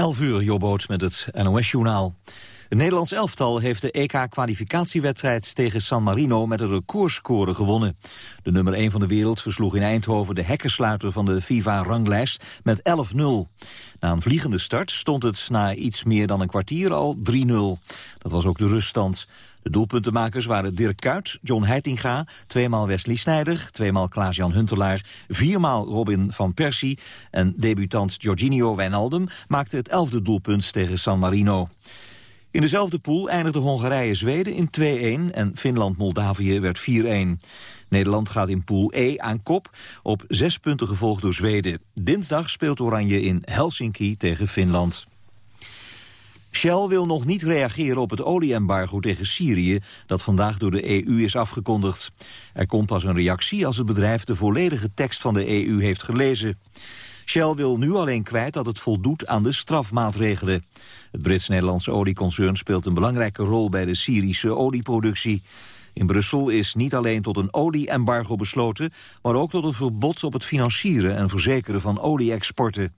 11 uur, Jobboot met het NOS-journaal. Het Nederlands elftal heeft de EK-kwalificatiewedstrijd tegen San Marino met een recordscore gewonnen. De nummer 1 van de wereld versloeg in Eindhoven de hekkensluiter van de FIFA-ranglijst met 11-0. Na een vliegende start stond het na iets meer dan een kwartier al 3-0. Dat was ook de ruststand. De doelpuntenmakers waren Dirk Kuyt, John Heitinga, tweemaal Wesley Snijder, tweemaal Klaas-Jan Huntelaar, viermaal Robin van Persie en debutant Jorginho Wijnaldum maakte het elfde doelpunt tegen San Marino. In dezelfde pool eindigde Hongarije-Zweden in 2-1 en Finland-Moldavië werd 4-1. Nederland gaat in pool E aan kop, op zes punten gevolgd door Zweden. Dinsdag speelt Oranje in Helsinki tegen Finland. Shell wil nog niet reageren op het olieembargo tegen Syrië... dat vandaag door de EU is afgekondigd. Er komt pas een reactie als het bedrijf de volledige tekst van de EU heeft gelezen. Shell wil nu alleen kwijt dat het voldoet aan de strafmaatregelen. Het Brits-Nederlandse olieconcern speelt een belangrijke rol bij de Syrische olieproductie. In Brussel is niet alleen tot een olieembargo besloten... maar ook tot een verbod op het financieren en verzekeren van olie-exporten.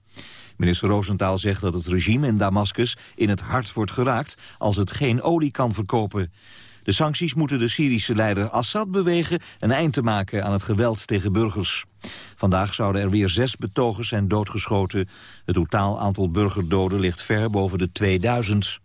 Minister Roosentaal zegt dat het regime in Damascus in het hart wordt geraakt als het geen olie kan verkopen. De sancties moeten de Syrische leider Assad bewegen een eind te maken aan het geweld tegen burgers. Vandaag zouden er weer zes betogers zijn doodgeschoten. Het totaal aantal burgerdoden ligt ver boven de 2000.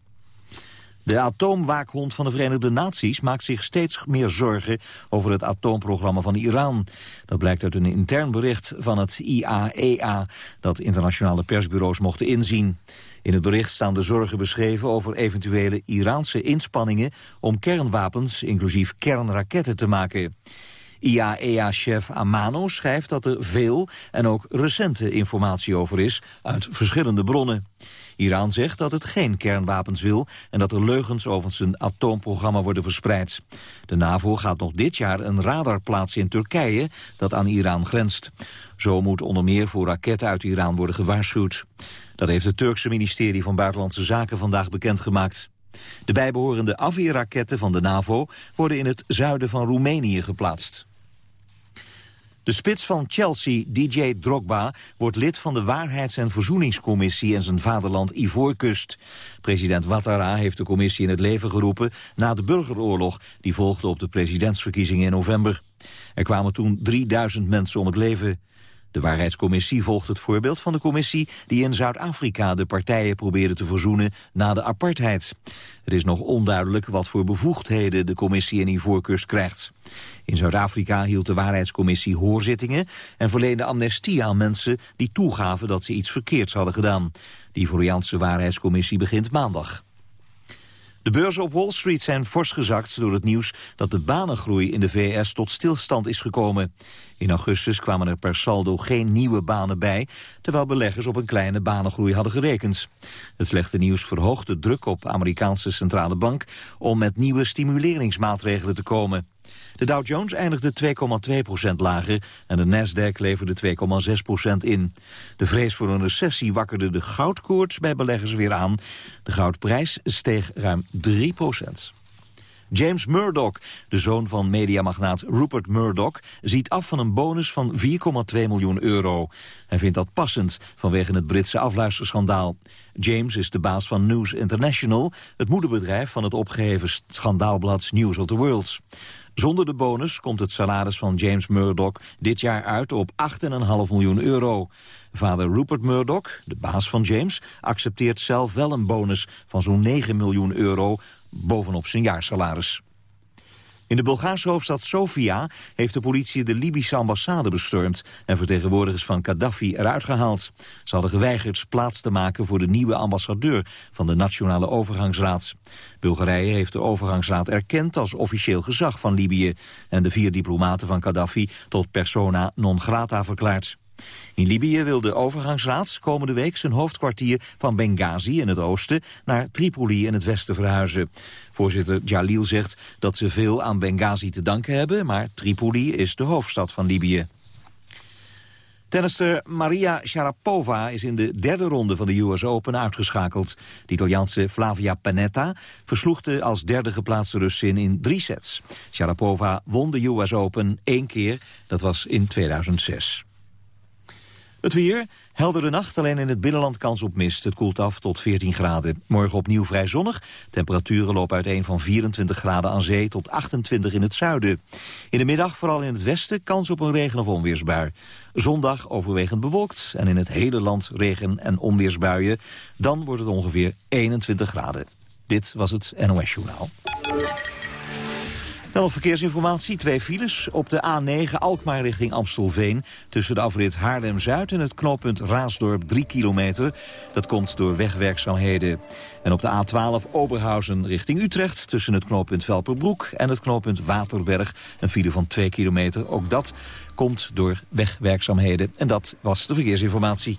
De atoomwaakhond van de Verenigde Naties maakt zich steeds meer zorgen over het atoomprogramma van Iran. Dat blijkt uit een intern bericht van het IAEA e dat internationale persbureaus mochten inzien. In het bericht staan de zorgen beschreven over eventuele Iraanse inspanningen om kernwapens, inclusief kernraketten, te maken. IAEA-chef Amano schrijft dat er veel en ook recente informatie over is uit verschillende bronnen. Iran zegt dat het geen kernwapens wil en dat er leugens over zijn atoomprogramma worden verspreid. De NAVO gaat nog dit jaar een radar plaatsen in Turkije dat aan Iran grenst. Zo moet onder meer voor raketten uit Iran worden gewaarschuwd. Dat heeft het Turkse ministerie van Buitenlandse Zaken vandaag bekendgemaakt. De bijbehorende afweerraketten van de NAVO worden in het zuiden van Roemenië geplaatst. De spits van Chelsea, DJ Drogba, wordt lid van de Waarheids- en Verzoeningscommissie in zijn vaderland Ivoorkust. President Ouattara heeft de commissie in het leven geroepen na de burgeroorlog die volgde op de presidentsverkiezingen in november. Er kwamen toen 3000 mensen om het leven. De Waarheidscommissie volgt het voorbeeld van de commissie die in Zuid-Afrika de partijen probeerde te verzoenen na de apartheid. Het is nog onduidelijk wat voor bevoegdheden de commissie in Ivoorkust krijgt. In Zuid-Afrika hield de Waarheidscommissie hoorzittingen en verleende amnestie aan mensen die toegaven dat ze iets verkeerds hadden gedaan. De Ivoriaanse Waarheidscommissie begint maandag. De beurzen op Wall Street zijn fors gezakt door het nieuws dat de banengroei in de VS tot stilstand is gekomen. In augustus kwamen er per saldo geen nieuwe banen bij, terwijl beleggers op een kleine banengroei hadden gerekend. Het slechte nieuws verhoogt de druk op Amerikaanse centrale bank om met nieuwe stimuleringsmaatregelen te komen. De Dow Jones eindigde 2,2% lager en de Nasdaq leverde 2,6% in. De vrees voor een recessie wakkerde de goudkoorts bij beleggers weer aan. De goudprijs steeg ruim 3% James Murdoch, de zoon van mediamagnaat Rupert Murdoch... ziet af van een bonus van 4,2 miljoen euro. Hij vindt dat passend vanwege het Britse afluisterschandaal. James is de baas van News International... het moederbedrijf van het opgeheven schandaalblad News of the World. Zonder de bonus komt het salaris van James Murdoch dit jaar uit op 8,5 miljoen euro. Vader Rupert Murdoch, de baas van James, accepteert zelf wel een bonus van zo'n 9 miljoen euro bovenop zijn jaarsalaris. In de Bulgaarse hoofdstad Sofia heeft de politie de Libische ambassade bestormd en vertegenwoordigers van Gaddafi eruit gehaald. Ze hadden geweigerd plaats te maken voor de nieuwe ambassadeur van de Nationale Overgangsraad. Bulgarije heeft de overgangsraad erkend als officieel gezag van Libië en de vier diplomaten van Gaddafi tot persona non grata verklaard. In Libië wil de overgangsraad komende week zijn hoofdkwartier van Benghazi in het oosten naar Tripoli in het westen verhuizen. Voorzitter Jalil zegt dat ze veel aan Benghazi te danken hebben, maar Tripoli is de hoofdstad van Libië. Tennister Maria Sharapova is in de derde ronde van de US Open uitgeschakeld. De Italiaanse Flavia Panetta versloeg de als derde geplaatste Russin in drie sets. Sharapova won de US Open één keer, dat was in 2006. Het weer, heldere nacht, alleen in het binnenland kans op mist. Het koelt af tot 14 graden. Morgen opnieuw vrij zonnig. Temperaturen lopen uiteen van 24 graden aan zee tot 28 in het zuiden. In de middag, vooral in het westen, kans op een regen- of onweersbui. Zondag overwegend bewolkt en in het hele land regen- en onweersbuien. Dan wordt het ongeveer 21 graden. Dit was het NOS Journaal. Dan verkeersinformatie, twee files. Op de A9 Alkmaar richting Amstelveen... tussen de afrit Haarlem-Zuid en het knooppunt Raasdorp 3 kilometer. Dat komt door wegwerkzaamheden. En op de A12 Oberhausen richting Utrecht... tussen het knooppunt Velperbroek en het knooppunt Waterberg... een file van 2 kilometer. Ook dat komt door wegwerkzaamheden. En dat was de verkeersinformatie.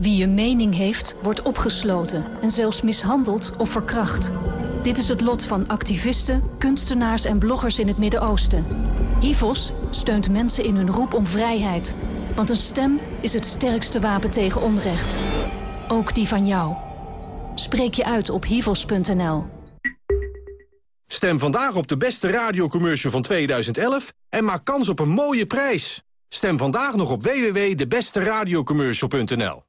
Wie een mening heeft, wordt opgesloten en zelfs mishandeld of verkracht. Dit is het lot van activisten, kunstenaars en bloggers in het Midden-Oosten. Hivos steunt mensen in hun roep om vrijheid. Want een stem is het sterkste wapen tegen onrecht. Ook die van jou. Spreek je uit op hivos.nl. Stem vandaag op de beste radiocommercial van 2011 en maak kans op een mooie prijs. Stem vandaag nog op www.debesteradiocommercial.nl.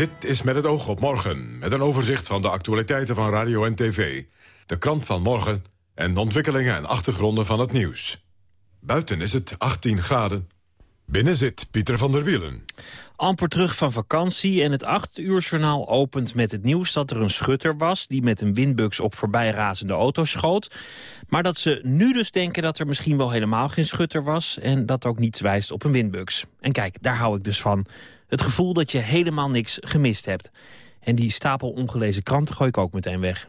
Dit is met het oog op morgen, met een overzicht van de actualiteiten van radio en tv. De krant van morgen en de ontwikkelingen en achtergronden van het nieuws. Buiten is het 18 graden. Binnen zit Pieter van der Wielen. Amper terug van vakantie en het 8 uur journaal opent met het nieuws dat er een schutter was... die met een windbuks op voorbijrazende auto's schoot. Maar dat ze nu dus denken dat er misschien wel helemaal geen schutter was... en dat ook niets wijst op een windbuks. En kijk, daar hou ik dus van. Het gevoel dat je helemaal niks gemist hebt. En die stapel ongelezen kranten gooi ik ook meteen weg.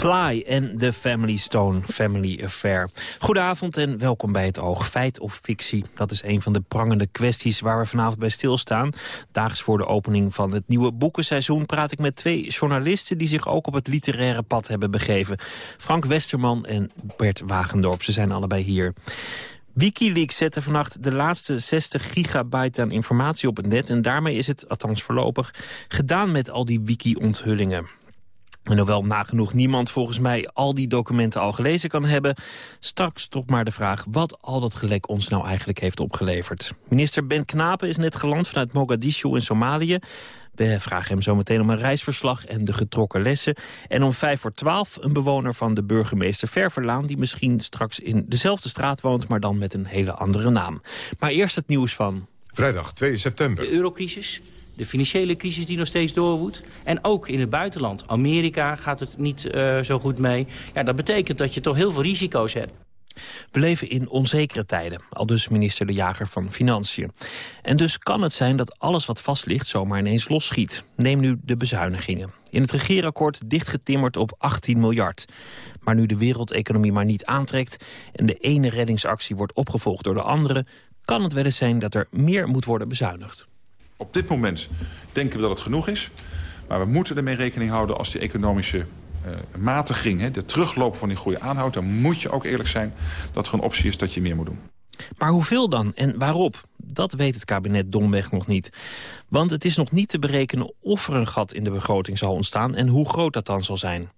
Sly en The Family Stone Family Affair. Goedenavond en welkom bij het Oog. Feit of fictie, dat is een van de prangende kwesties waar we vanavond bij stilstaan. Daags voor de opening van het nieuwe boekenseizoen praat ik met twee journalisten die zich ook op het literaire pad hebben begeven. Frank Westerman en Bert Wagendorp, ze zijn allebei hier. Wikileaks zette vannacht de laatste 60 gigabyte aan informatie op het net... en daarmee is het, althans voorlopig, gedaan met al die wiki-onthullingen. En hoewel nagenoeg niemand volgens mij al die documenten al gelezen kan hebben... straks toch maar de vraag wat al dat gelek ons nou eigenlijk heeft opgeleverd. Minister Ben Knapen is net geland vanuit Mogadishu in Somalië. We vragen hem zo meteen om een reisverslag en de getrokken lessen. En om vijf voor twaalf een bewoner van de burgemeester Ververlaan... die misschien straks in dezelfde straat woont, maar dan met een hele andere naam. Maar eerst het nieuws van... Vrijdag 2 september. De eurocrisis, de financiële crisis die nog steeds doorwoedt. En ook in het buitenland. Amerika gaat het niet uh, zo goed mee. Ja, dat betekent dat je toch heel veel risico's hebt. We leven in onzekere tijden, al dus minister De Jager van Financiën. En dus kan het zijn dat alles wat vast ligt zomaar ineens losschiet. Neem nu de bezuinigingen. In het regeerakkoord dichtgetimmerd op 18 miljard. Maar nu de wereldeconomie maar niet aantrekt... en de ene reddingsactie wordt opgevolgd door de andere... kan het wel eens zijn dat er meer moet worden bezuinigd. Op dit moment denken we dat het genoeg is. Maar we moeten ermee rekening houden als die economische uh, matiging... Hè, de terugloop van die groei aanhoudt... dan moet je ook eerlijk zijn dat er een optie is dat je meer moet doen. Maar hoeveel dan en waarop? Dat weet het kabinet domweg nog niet. Want het is nog niet te berekenen of er een gat in de begroting zal ontstaan... en hoe groot dat dan zal zijn.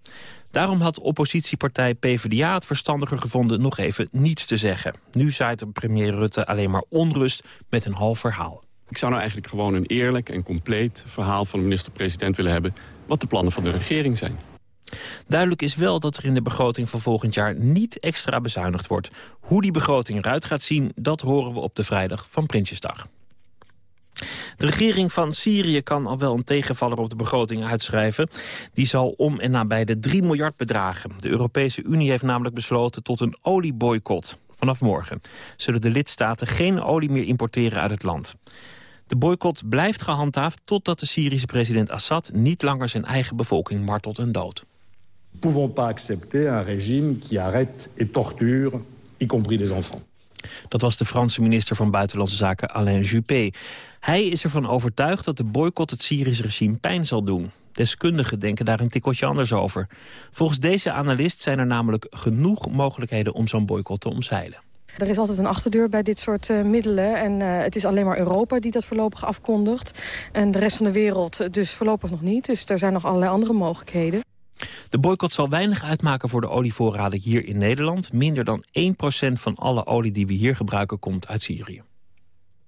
Daarom had oppositiepartij PvdA het verstandiger gevonden nog even niets te zeggen. Nu zaait premier Rutte alleen maar onrust met een half verhaal. Ik zou nou eigenlijk gewoon een eerlijk en compleet verhaal van de minister-president willen hebben... wat de plannen van de regering zijn. Duidelijk is wel dat er in de begroting van volgend jaar niet extra bezuinigd wordt. Hoe die begroting eruit gaat zien, dat horen we op de vrijdag van Prinsjesdag. De regering van Syrië kan al wel een tegenvaller op de begroting uitschrijven. Die zal om en nabij de 3 miljard bedragen. De Europese Unie heeft namelijk besloten tot een olieboycott. Vanaf morgen zullen de lidstaten geen olie meer importeren uit het land. De boycott blijft gehandhaafd totdat de Syrische president Assad... niet langer zijn eigen bevolking martelt en doodt. We pouvons pas accepter un régime qui arrête et torture, y compris des enfants. Dat was de Franse minister van Buitenlandse Zaken Alain Juppé. Hij is ervan overtuigd dat de boycott het Syrische regime pijn zal doen. Deskundigen denken daar een tikkeltje anders over. Volgens deze analist zijn er namelijk genoeg mogelijkheden om zo'n boycott te omzeilen. Er is altijd een achterdeur bij dit soort uh, middelen. En uh, het is alleen maar Europa die dat voorlopig afkondigt. En de rest van de wereld dus voorlopig nog niet. Dus er zijn nog allerlei andere mogelijkheden. De boycott zal weinig uitmaken voor de olievoorraden hier in Nederland. Minder dan 1% van alle olie die we hier gebruiken komt uit Syrië.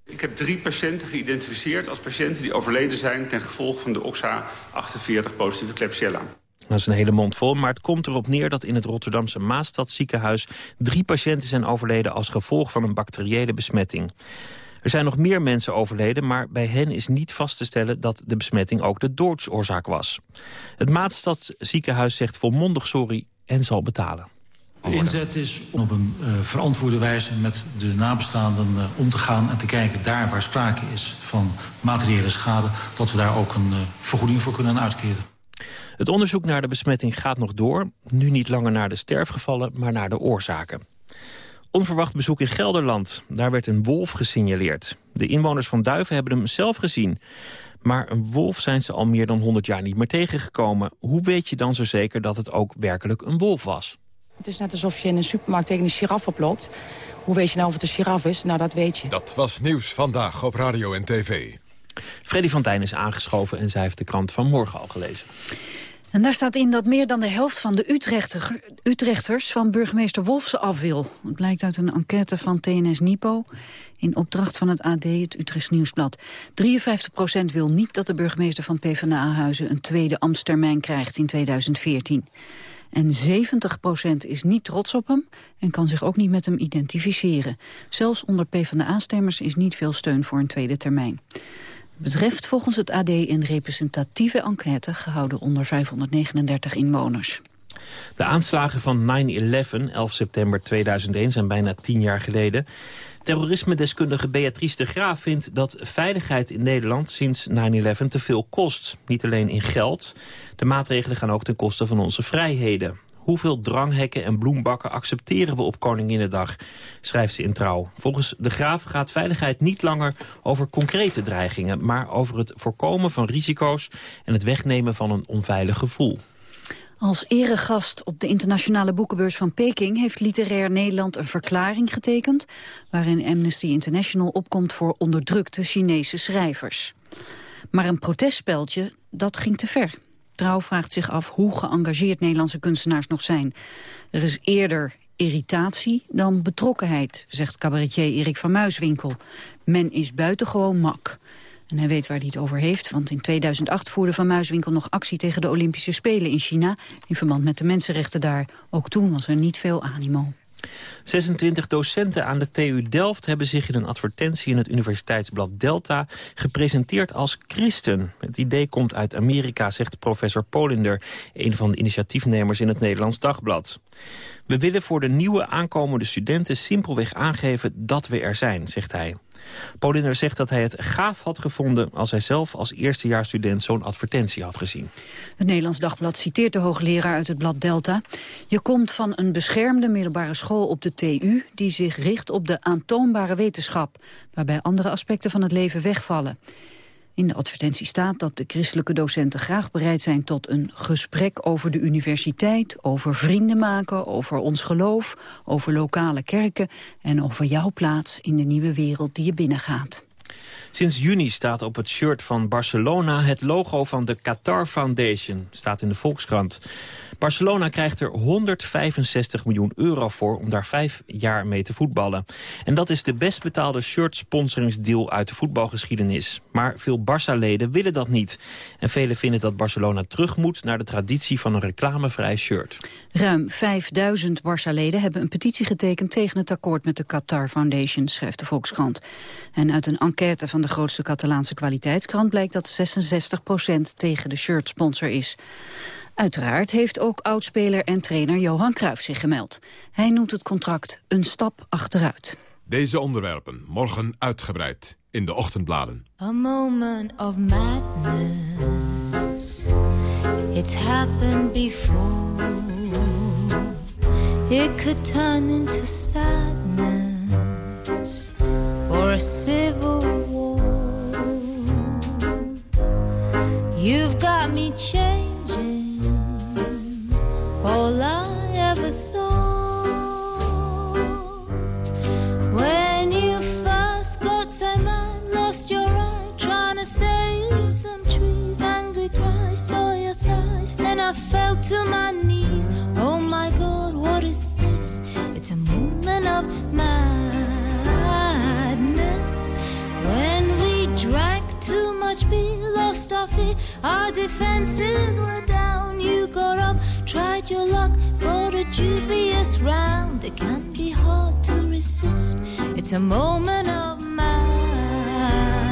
Ik heb drie patiënten geïdentificeerd als patiënten die overleden zijn... ten gevolge van de OXA-48 positieve Klebsiella. Dat is een hele mond vol, maar het komt erop neer dat in het Rotterdamse Maastadziekenhuis drie patiënten zijn overleden als gevolg van een bacteriële besmetting. Er zijn nog meer mensen overleden, maar bij hen is niet vast te stellen dat de besmetting ook de doodsoorzaak was. Het Maastadziekenhuis zegt volmondig sorry en zal betalen. De inzet is om op een uh, verantwoorde wijze met de nabestaanden uh, om te gaan... en te kijken daar waar sprake is van materiële schade... dat we daar ook een uh, vergoeding voor kunnen uitkeren. Het onderzoek naar de besmetting gaat nog door. Nu niet langer naar de sterfgevallen, maar naar de oorzaken. Onverwacht bezoek in Gelderland. Daar werd een wolf gesignaleerd. De inwoners van Duiven hebben hem zelf gezien. Maar een wolf zijn ze al meer dan 100 jaar niet meer tegengekomen. Hoe weet je dan zo zeker dat het ook werkelijk een wolf was? Het is net alsof je in een supermarkt tegen een giraf oploopt. Hoe weet je nou of het een giraf is? Nou, dat weet je. Dat was Nieuws Vandaag op Radio en TV. Freddy van Tijn is aangeschoven en zij heeft de krant van morgen al gelezen. En daar staat in dat meer dan de helft van de Utrechter, Utrechters van burgemeester Wolfsen af wil. Het blijkt uit een enquête van TNS Nipo in opdracht van het AD, het Utrechts Nieuwsblad. 53% wil niet dat de burgemeester van PvdA-huizen een tweede ambtstermijn krijgt in 2014. En 70% is niet trots op hem en kan zich ook niet met hem identificeren. Zelfs onder PvdA-stemmers is niet veel steun voor een tweede termijn betreft volgens het AD een representatieve enquête gehouden onder 539 inwoners. De aanslagen van 9-11, 11 september 2001, zijn bijna tien jaar geleden. Terrorisme-deskundige Beatrice de Graaf vindt dat veiligheid in Nederland sinds 9-11 te veel kost. Niet alleen in geld, de maatregelen gaan ook ten koste van onze vrijheden. Hoeveel dranghekken en bloembakken accepteren we op Koninginnedag, schrijft ze in Trouw. Volgens de Graaf gaat veiligheid niet langer over concrete dreigingen... maar over het voorkomen van risico's en het wegnemen van een onveilig gevoel. Als eregast op de internationale boekenbeurs van Peking... heeft Literair Nederland een verklaring getekend... waarin Amnesty International opkomt voor onderdrukte Chinese schrijvers. Maar een protestspeltje, dat ging te ver. Trouw vraagt zich af hoe geëngageerd Nederlandse kunstenaars nog zijn. Er is eerder irritatie dan betrokkenheid, zegt cabaretier Erik van Muiswinkel. Men is buitengewoon mak. En hij weet waar hij het over heeft, want in 2008 voerde Van Muiswinkel nog actie tegen de Olympische Spelen in China... in verband met de mensenrechten daar. Ook toen was er niet veel animo. 26 docenten aan de TU Delft hebben zich in een advertentie in het universiteitsblad Delta gepresenteerd als christen. Het idee komt uit Amerika, zegt professor Polinder, een van de initiatiefnemers in het Nederlands Dagblad. We willen voor de nieuwe aankomende studenten simpelweg aangeven dat we er zijn, zegt hij. Polinder zegt dat hij het gaaf had gevonden... als hij zelf als eerstejaarsstudent zo'n advertentie had gezien. Het Nederlands Dagblad citeert de hoogleraar uit het blad Delta. Je komt van een beschermde middelbare school op de TU... die zich richt op de aantoonbare wetenschap... waarbij andere aspecten van het leven wegvallen. In de advertentie staat dat de christelijke docenten graag bereid zijn tot een gesprek over de universiteit, over vrienden maken, over ons geloof, over lokale kerken en over jouw plaats in de nieuwe wereld die je binnengaat. Sinds juni staat op het shirt van Barcelona het logo van de Qatar Foundation, staat in de Volkskrant. Barcelona krijgt er 165 miljoen euro voor om daar vijf jaar mee te voetballen. En dat is de best betaalde shirt-sponsoringsdeal uit de voetbalgeschiedenis. Maar veel Barça-leden willen dat niet. En velen vinden dat Barcelona terug moet naar de traditie van een reclamevrij shirt. Ruim 5000 Barça-leden hebben een petitie getekend tegen het akkoord met de Qatar Foundation, schrijft de Volkskrant. En uit een enquête van de grootste Catalaanse kwaliteitskrant blijkt dat 66% tegen de shirt-sponsor is. Uiteraard heeft ook oudspeler en trainer Johan Cruijff zich gemeld. Hij noemt het contract een stap achteruit. Deze onderwerpen morgen uitgebreid in de ochtendbladen. A moment of madness It's happened before It could turn into sadness Or a civil war You've got me changed all I ever thought. When you first got so mad, lost your eye, trying to save some trees. Angry cry, saw your thighs, then I fell to my knees. Oh my God, what is this? It's a moment of madness. When we drank too much beer, lost our feet, our defenses were down. You got up tried your luck, bought a dubious round. It can be hard to resist. It's a moment of madness.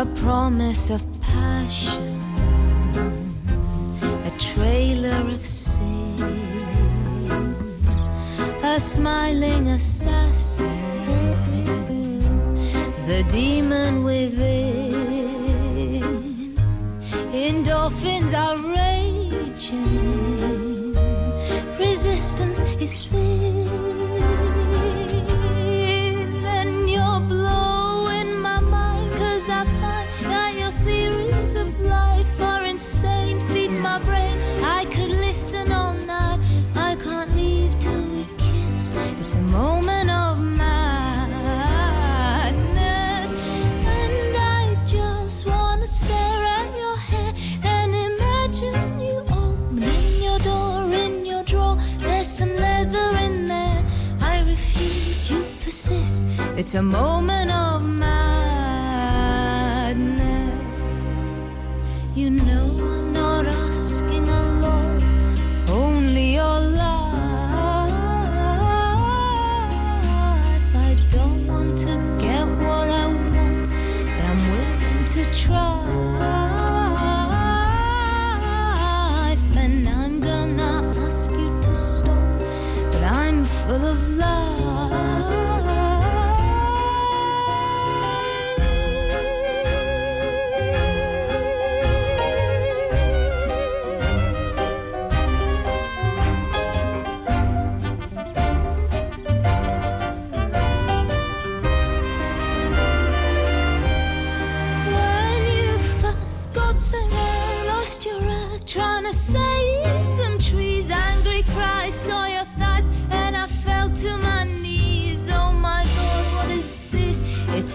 A promise of passion, a trailer of sin, a smiling assassin, the demon within. Endorphins are raging, resistance is thin. It's a moment of madness. And I just wanna stare at your hair and imagine you opening your door in your drawer. There's some leather in there. I refuse, you persist. It's a moment of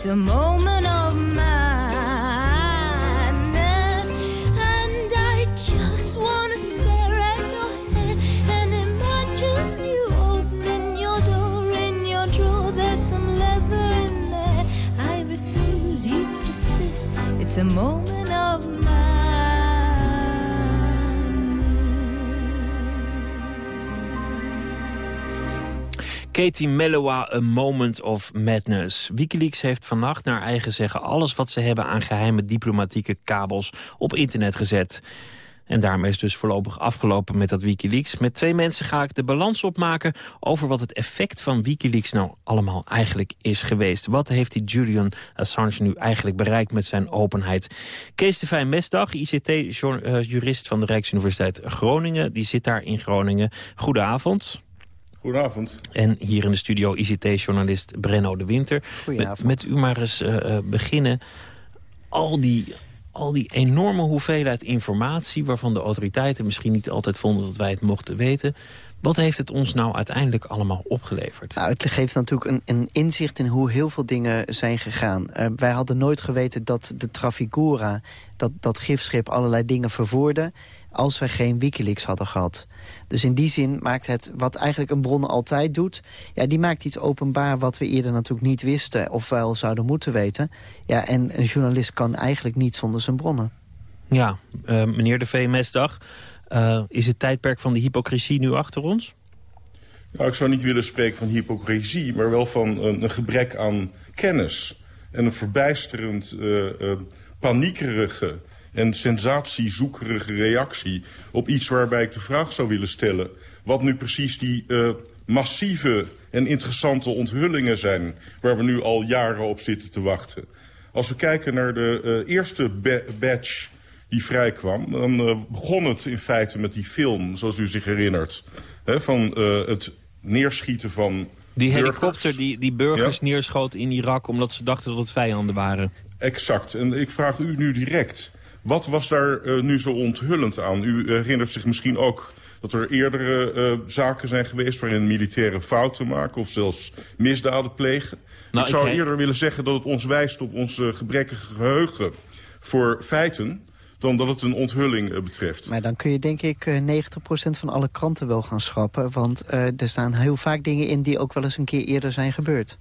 It's a moment of madness, and I just wanna stare at your head and imagine you opening your door in your drawer. There's some leather in there. I refuse, you persist. It's a moment of madness. Katie Mellowa, A Moment of Madness. Wikileaks heeft vannacht naar eigen zeggen alles wat ze hebben aan geheime diplomatieke kabels op internet gezet. En daarmee is dus voorlopig afgelopen met dat Wikileaks. Met twee mensen ga ik de balans opmaken over wat het effect van Wikileaks nou allemaal eigenlijk is geweest. Wat heeft die Julian Assange nu eigenlijk bereikt met zijn openheid? Kees de Fijn Mesdag, ICT-jurist van de Rijksuniversiteit Groningen. Die zit daar in Groningen. Goedenavond. Goedenavond. En hier in de studio ICT-journalist Brenno de Winter. Goedenavond. Met, met u maar eens eh, eh, beginnen. Al die, al die enorme hoeveelheid informatie... waarvan de autoriteiten misschien niet altijd vonden dat wij het mochten weten... Wat heeft het ons nou uiteindelijk allemaal opgeleverd? Nou, het geeft natuurlijk een, een inzicht in hoe heel veel dingen zijn gegaan. Uh, wij hadden nooit geweten dat de Trafigura, dat, dat gifschip, allerlei dingen vervoerde... als wij geen Wikileaks hadden gehad. Dus in die zin maakt het wat eigenlijk een bron altijd doet... ja, die maakt iets openbaar wat we eerder natuurlijk niet wisten... of wel zouden moeten weten. Ja, en een journalist kan eigenlijk niet zonder zijn bronnen. Ja, uh, meneer de VMS-dag... Uh, is het tijdperk van de hypocrisie nu achter ons? Nou, ik zou niet willen spreken van hypocrisie... maar wel van een, een gebrek aan kennis. En een verbijsterend, uh, uh, paniekerige en sensatiezoekerige reactie... op iets waarbij ik de vraag zou willen stellen... wat nu precies die massieve en interessante onthullingen zijn... waar we nu al jaren op zitten te wachten. Als we kijken naar de eerste batch die vrijkwam... dan uh, begon het in feite met die film, zoals u zich herinnert... Hè, van het neerschieten van Die burgers. helikopter die, die burgers ja. neerschoot in Irak... omdat ze dachten dat het vijanden waren. Exact. En ik vraag u nu direct... wat was daar uh, nu zo onthullend aan? U herinnert zich misschien ook dat er eerdere zaken zijn geweest... waarin militairen fouten maken of zelfs misdaden plegen. Nou, ik zou ik eerder willen zeggen dat het ons wijst op ons gebrekkige geheugen... voor feiten dan dat het een onthulling uh, betreft. Maar dan kun je denk ik uh, 90% van alle kranten wel gaan schrappen. Want uh, er staan heel vaak dingen in die ook wel eens een keer eerder zijn gebeurd.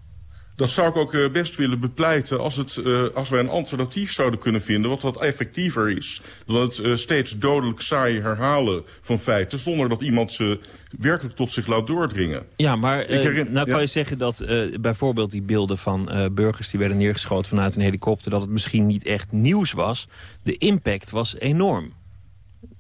Dat zou ik ook uh, best willen bepleiten als, het, uh, als wij een alternatief zouden kunnen vinden... wat wat effectiever is dan het uh, steeds dodelijk saai herhalen van feiten... zonder dat iemand ze werkelijk tot zich laat doordringen. Ja, maar herinner, nou kan ja. je zeggen dat bijvoorbeeld die beelden van burgers... die werden neergeschoten vanuit een helikopter... dat het misschien niet echt nieuws was. De impact was enorm.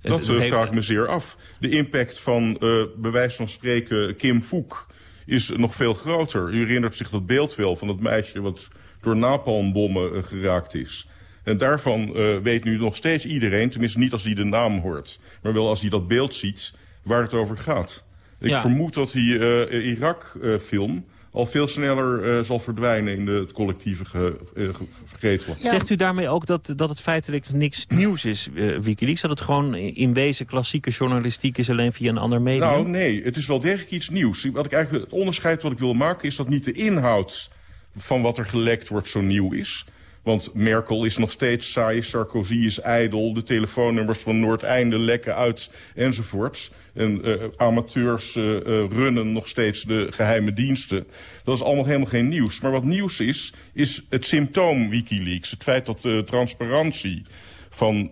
Dat het, het vraag ik me zeer af. De impact van, bij wijze van spreken, Kim Fook is nog veel groter. U herinnert zich dat beeld wel van dat meisje wat door napalmbommen uh, geraakt is. En daarvan uh, weet nu nog steeds iedereen, tenminste niet als hij de naam hoort... maar wel als hij dat beeld ziet, waar het over gaat. Ik ja. vermoed dat die uh, Irak-film al veel sneller uh, zal verdwijnen in de, het collectieve ge, uh. Ja. Zegt u daarmee ook dat, dat het feitelijk niks nieuws is, uh, Wikileaks? Dat het gewoon in wezen klassieke journalistiek is alleen via een ander medium? Nou, nee. Het is wel degelijk iets nieuws. Wat ik eigenlijk, het onderscheid wat ik wil maken is dat niet de inhoud van wat er gelekt wordt zo nieuw is. Want Merkel is nog steeds saai, Sarkozy is ijdel... de telefoonnummers van Noordeinde lekken uit enzovoorts. En uh, amateurs uh, uh, runnen nog steeds de geheime diensten. Dat is allemaal helemaal geen nieuws. Maar wat nieuws is, is het symptoom Wikileaks. Het feit dat de transparantie van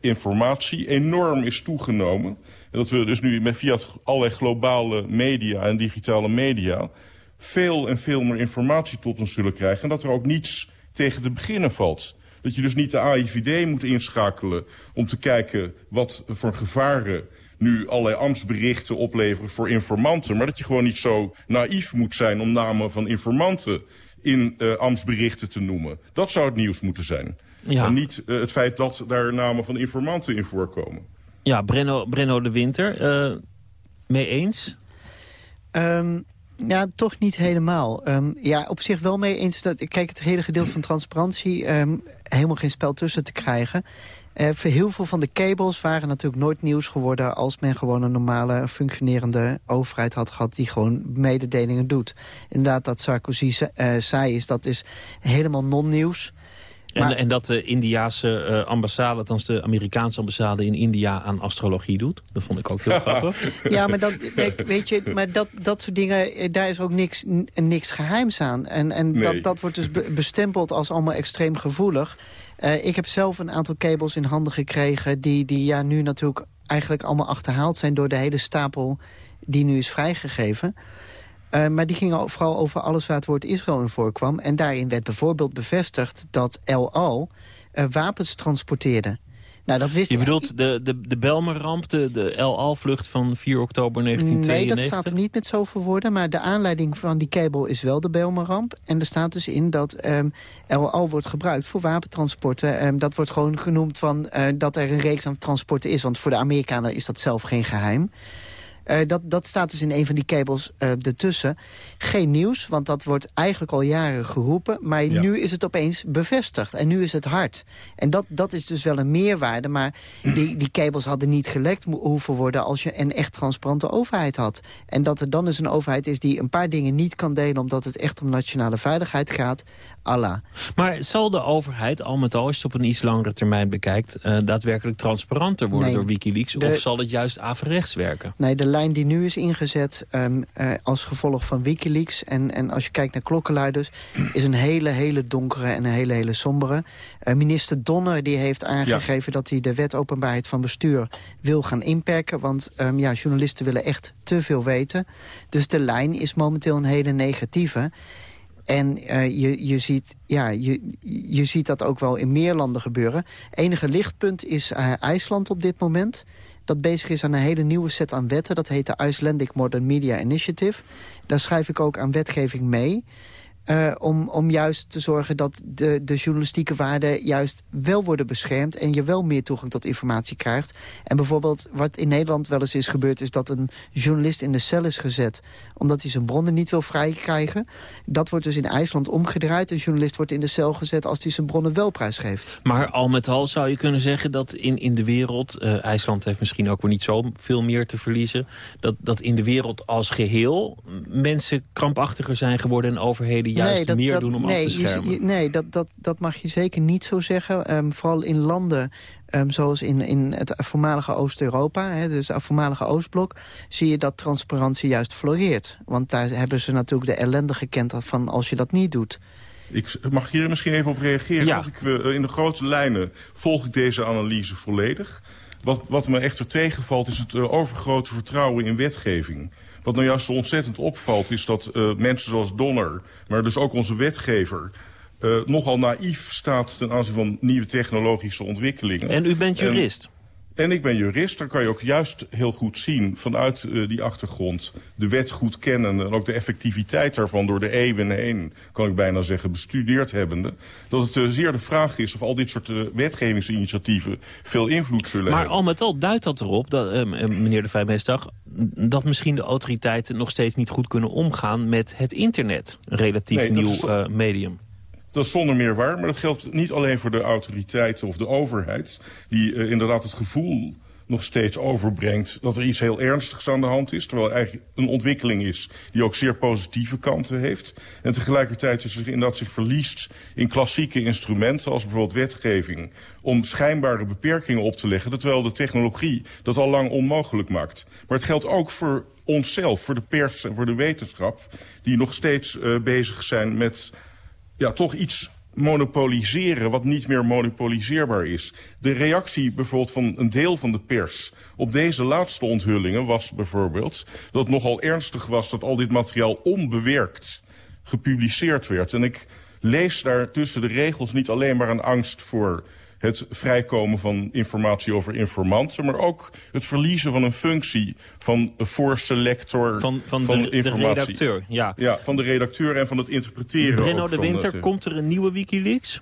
informatie enorm is toegenomen. En dat we dus nu met via allerlei globale media en digitale media... veel en veel meer informatie tot ons zullen krijgen. En dat er ook niets tegen te beginnen valt. Dat je dus niet de AIVD moet inschakelen om te kijken wat voor gevaren nu allerlei ambtsberichten opleveren voor informanten. Maar dat je gewoon niet zo naïef moet zijn om namen van informanten in uh, ambtsberichten te noemen. Dat zou het nieuws moeten zijn. Ja. En niet uh, het feit dat daar namen van informanten in voorkomen. Ja, Brenno, Brenno de Winter, uh, mee eens? Um, ja, toch niet helemaal. Um, ja, op zich wel mee eens dat... Kijk, het hele gedeelte van transparantie... Um, helemaal geen spel tussen te krijgen. Uh, voor heel veel van de cables waren natuurlijk nooit nieuws geworden... als men gewoon een normale functionerende overheid had gehad... die gewoon mededelingen doet. Inderdaad, dat Sarkozy uh, zei is, dat is helemaal non-nieuws... En, en, dat de Indiaanse uh, ambassade, althans de Amerikaanse ambassade in India aan astrologie doet. Dat vond ik ook heel grappig. Ja, maar, dat, weet je, maar dat, dat soort dingen, daar is ook niks, niks geheims aan. En, en nee. dat, dat wordt dus bestempeld als allemaal extreem gevoelig. Uh, ik heb zelf een aantal cables in handen gekregen... die, die ja, nu natuurlijk eigenlijk allemaal achterhaald zijn... door de hele stapel die nu is vrijgegeven... Uh, maar die gingen vooral over alles waar het woord Israël in voorkwam. En daarin werd bijvoorbeeld bevestigd dat El Al uh, wapens transporteerde. Nou, dat wist Je bedoelt de, de, de Belmer-ramp, de, de El Al-vlucht van 4 oktober 1992? Nee, dat staat er niet met zoveel woorden. Maar de aanleiding van die kabel is wel de Belmer-ramp. En er staat dus in dat um, El Al wordt gebruikt voor wapentransporten. Um, dat wordt gewoon genoemd van, uh, dat er een reeks aan transporten is. Want voor de Amerikanen is dat zelf geen geheim. Uh, dat, dat staat dus in een van die kabels uh, ertussen. Geen nieuws, want dat wordt eigenlijk al jaren geroepen. Maar ja. nu is het opeens bevestigd. En nu is het hard. En dat, dat is dus wel een meerwaarde. Maar die, die kabels hadden niet gelekt hoeven worden... als je een echt transparante overheid had. En dat er dan dus een overheid is die een paar dingen niet kan delen... omdat het echt om nationale veiligheid gaat. Allah. Maar zal de overheid al met al, als je het op een iets langere termijn bekijkt... Uh, daadwerkelijk transparanter worden nee, door Wikileaks? De, of zal het juist averechts werken? Nee, de lijn die nu is ingezet um, uh, als gevolg van Wikileaks... En, en als je kijkt naar klokkenluiders... is een hele, hele donkere en een hele, hele sombere. Uh, minister Donner die heeft aangegeven ja. dat hij de wet openbaarheid van bestuur wil gaan inperken. Want um, ja, journalisten willen echt te veel weten. Dus de lijn is momenteel een hele negatieve... En uh, je, je, ziet, ja, je, je ziet dat ook wel in meer landen gebeuren. Enige lichtpunt is uh, IJsland op dit moment. Dat bezig is aan een hele nieuwe set aan wetten. Dat heet de Icelandic Modern Media Initiative. Daar schrijf ik ook aan wetgeving mee. Uh, om, om juist te zorgen dat de, de journalistieke waarden juist wel worden beschermd... en je wel meer toegang tot informatie krijgt. En bijvoorbeeld wat in Nederland wel eens is gebeurd... is dat een journalist in de cel is gezet omdat hij zijn bronnen niet wil vrijkrijgen. Dat wordt dus in IJsland omgedraaid. Een journalist wordt in de cel gezet als hij zijn bronnen wel prijsgeeft. Maar al met al zou je kunnen zeggen dat in, in de wereld... Uh, IJsland heeft misschien ook weer niet zo veel meer te verliezen... Dat, dat in de wereld als geheel mensen krampachtiger zijn geworden... en overheden juist nee, dat, meer dat, doen om nee, af te schermen. Je, nee, dat, dat, dat mag je zeker niet zo zeggen. Um, vooral in landen ehm, zoals in, in het voormalige Oost-Europa, hè, dus het voormalige Oostblok... zie je dat transparantie juist floreert. Want daar hebben ze natuurlijk de ellende gekend van als je dat niet doet. Ik mag hier misschien even op reageren. Ja. Want ik, eh, in de grote lijnen volg ik deze analyse volledig. Wat, wat me echter tegenvalt is het eh, overgrote vertrouwen in wetgeving. Wat nou juist zo ontzettend opvalt is dat eh, mensen zoals Donner... maar dus ook onze wetgever... eh, nogal naïef staat ten aanzien van nieuwe technologische ontwikkelingen. En u bent jurist? En ik ben jurist, dan kan je ook juist heel goed zien vanuit eh, die achtergrond de wet goed kennen en ook de effectiviteit daarvan door de eeuwen heen, kan ik bijna zeggen, bestudeerd hebbende, dat het eh, zeer de vraag is of al dit soort eh, wetgevingsinitiatieven veel invloed zullen Maar hebben. al met al duidt dat erop, dat, meneer de Vijfmeestdag... dat misschien de autoriteiten nog steeds niet goed kunnen omgaan met het internet. Een relatief Nee, nieuw is- medium. Dat is zonder meer waar, maar dat geldt niet alleen voor de autoriteiten of de overheid... die eh, inderdaad het gevoel nog steeds overbrengt dat er iets heel ernstigs aan de hand is... terwijl het eigenlijk een ontwikkeling is die ook zeer positieve kanten heeft. En tegelijkertijd is er inderdaad zich verliest in klassieke instrumenten... als bijvoorbeeld wetgeving, om schijnbare beperkingen op te leggen... terwijl de technologie dat al lang onmogelijk maakt. Maar het geldt ook voor onszelf, voor de pers en voor de wetenschap... die nog steeds eh, bezig zijn met ja, toch iets monopoliseren wat niet meer monopoliseerbaar is. De reactie bijvoorbeeld van een deel van de pers op deze laatste onthullingen was bijvoorbeeld... dat het nogal ernstig was dat al dit materiaal onbewerkt gepubliceerd werd. En ik lees daar tussen de regels niet alleen maar een angst voor het vrijkomen van informatie over informanten... maar ook het verliezen van een functie van voorselector Van, van, de, de informatie. redacteur, ja. Ja, van de redacteur en van het interpreteren. Brenno ook de van Winter, komt er een nieuwe Wikileaks?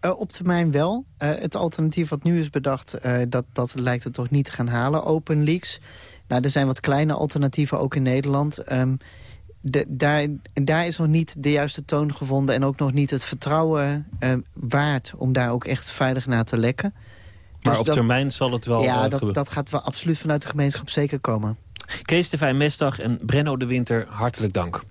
Eh, op termijn wel. Eh, het alternatief wat nu is bedacht, eh, dat, dat lijkt het toch niet te gaan halen, Open Leaks. Nou, er zijn wat kleine alternatieven, ook in Nederland. Ehm, de, daar, daar is nog niet de juiste toon gevonden... en ook nog niet het vertrouwen eh, waard om daar ook echt veilig naar te lekken. Maar Dus op dat- termijn zal het wel eh, Ja, dat, gebeuren. dat gaat wel absoluut vanuit de gemeenschap zeker komen. Kees de Vijfmestdag en Brenno de Winter, hartelijk dank.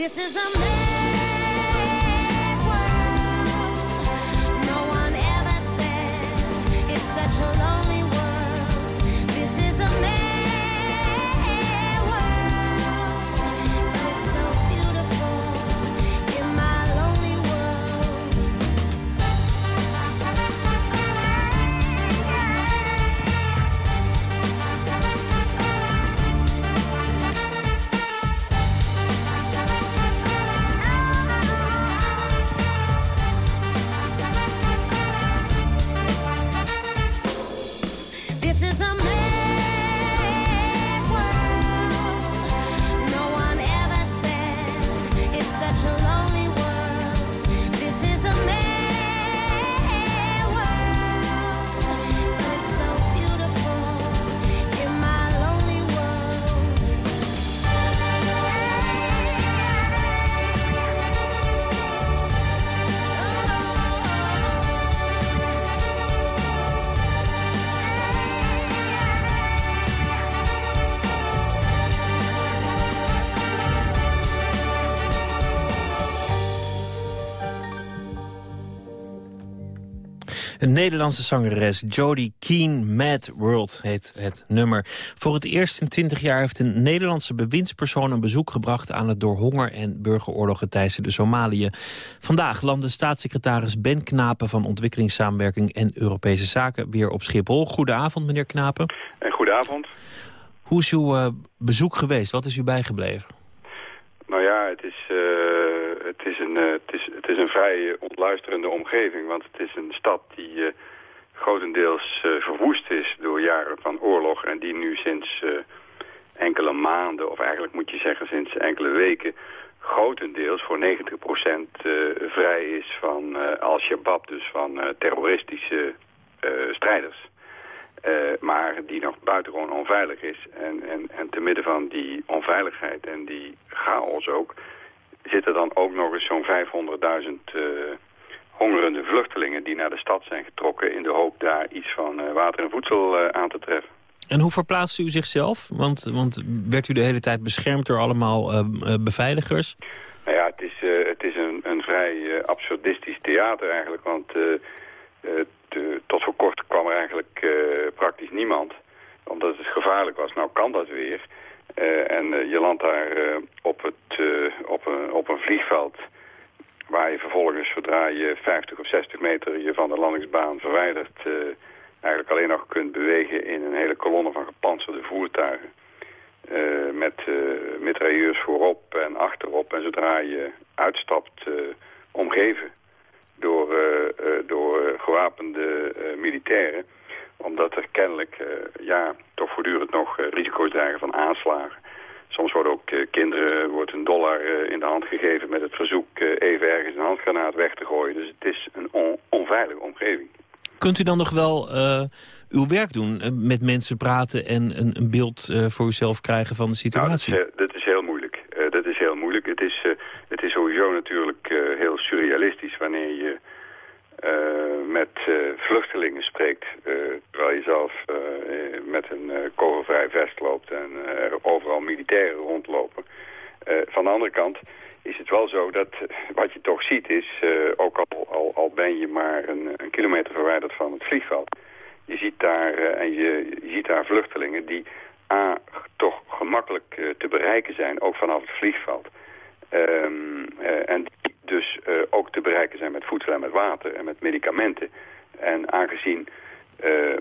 This is a Nederlandse zangeres, Jodie Keen, Mad World heet het nummer. Voor het eerst in 20 jaar heeft een Nederlandse bewindspersoon... een bezoek gebracht aan het door honger en burgeroorlog geteisterde Somalië. Vandaag landde staatssecretaris Ben Knapen... van Ontwikkelingssamenwerking en Europese Zaken weer op Schiphol. Goedenavond, meneer Knapen. En goedenavond. Hoe is uw uh, bezoek geweest? Wat is u bijgebleven? Nou ja, het is, is, een, uh, het is, het is een vrij ontluisterende omgeving. Want het is een stad die uh, grotendeels verwoest is door jaren van oorlog. En die nu sinds enkele maanden, of eigenlijk moet je zeggen sinds enkele weken... grotendeels voor 90% vrij is van Al-Shabaab, dus van terroristische strijders. Maar die nog buitengewoon onveilig is. En, en, en te midden van die onveiligheid en die chaos ook... zitten dan ook nog eens zo'n 500.000 uh, hongerende vluchtelingen... die naar de stad zijn getrokken in de hoop daar iets van uh, water en voedsel aan te treffen. En hoe verplaatst u zichzelf? Want, want werd u de hele tijd beschermd door allemaal beveiligers? Nou ja, het is, het is een, een vrij absurdistisch theater eigenlijk, want tot voor kort kwam er eigenlijk praktisch niemand. Omdat het gevaarlijk was. Nou kan dat weer. Uh, en uh, je landt daar op, het, op, een, op een vliegveld... waar je vervolgens, zodra je 50 of 60 meter je van de landingsbaan verwijdert... eigenlijk alleen nog kunt bewegen in een hele kolonne van gepantserde voertuigen. met mitrailleurs voorop en achterop. En zodra je uitstapt, omgeven door, uh, door gewapende uh, militairen. Omdat er kennelijk ja, toch voortdurend nog risico's dreigen van aanslagen. Soms worden ook kinderen wordt een dollar in de hand gegeven met het verzoek even ergens een handgranaat weg te gooien. Dus het is een on onveilige omgeving. Kunt u dan nog wel uw werk doen, met mensen praten en een, een beeld voor uzelf krijgen van de situatie? Nou, dat, is, dat, is, heel moeilijk. dat is heel moeilijk. Het is, het is sowieso natuurlijk heel surrealistisch wanneer je met uh, vluchtelingen spreekt, uh, terwijl je zelf met een kogelvrij vest loopt en er overal militairen rondlopen. van de andere kant is het wel zo dat wat je toch ziet is, ook al, al, ben je maar een, kilometer verwijderd van het vliegveld, je ziet daar, en je, je, ziet daar vluchtelingen die A, toch gemakkelijk te bereiken zijn, ook vanaf het vliegveld. Um, en dus uh, ook te zijn met voedsel en met water en met medicamenten. En aangezien, uh,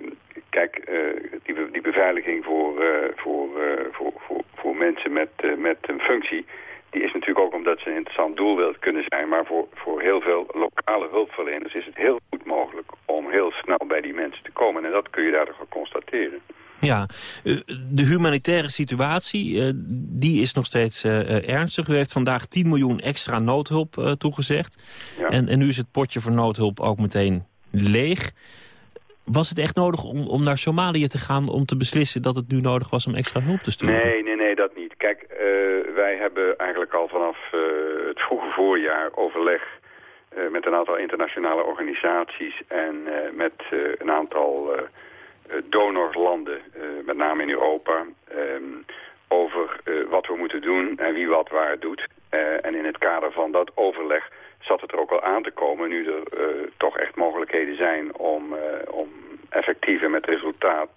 kijk, uh, die, die, beveiliging voor, voor, voor, voor, voor, mensen met, met een functie... die is natuurlijk ook omdat ze een interessant doelbeeld kunnen zijn... maar voor, voor heel veel lokale hulpverleners is het heel goed mogelijk... om heel snel bij die mensen te komen. En dat kun je daardoor constateren. Ja, eh, de humanitaire situatie, eh, die is nog steeds uh, ernstig. U heeft vandaag 10 miljoen extra noodhulp toegezegd. Ja. En, en nu is het potje voor noodhulp ook meteen leeg. Was het echt nodig om, om naar Somalië te gaan om te beslissen dat het nu nodig was om extra hulp te sturen? Nee, nee, nee, dat niet. Kijk, wij hebben eigenlijk al vanaf het vroege voorjaar overleg met een aantal internationale organisaties en met een aantal eh, donorlanden, eh, met name in Europa, ehm, over eh, wat we moeten doen en wie wat waar doet. en in het kader van dat overleg zat het er ook al aan te komen, nu er toch echt mogelijkheden zijn om, om effectief en met resultaat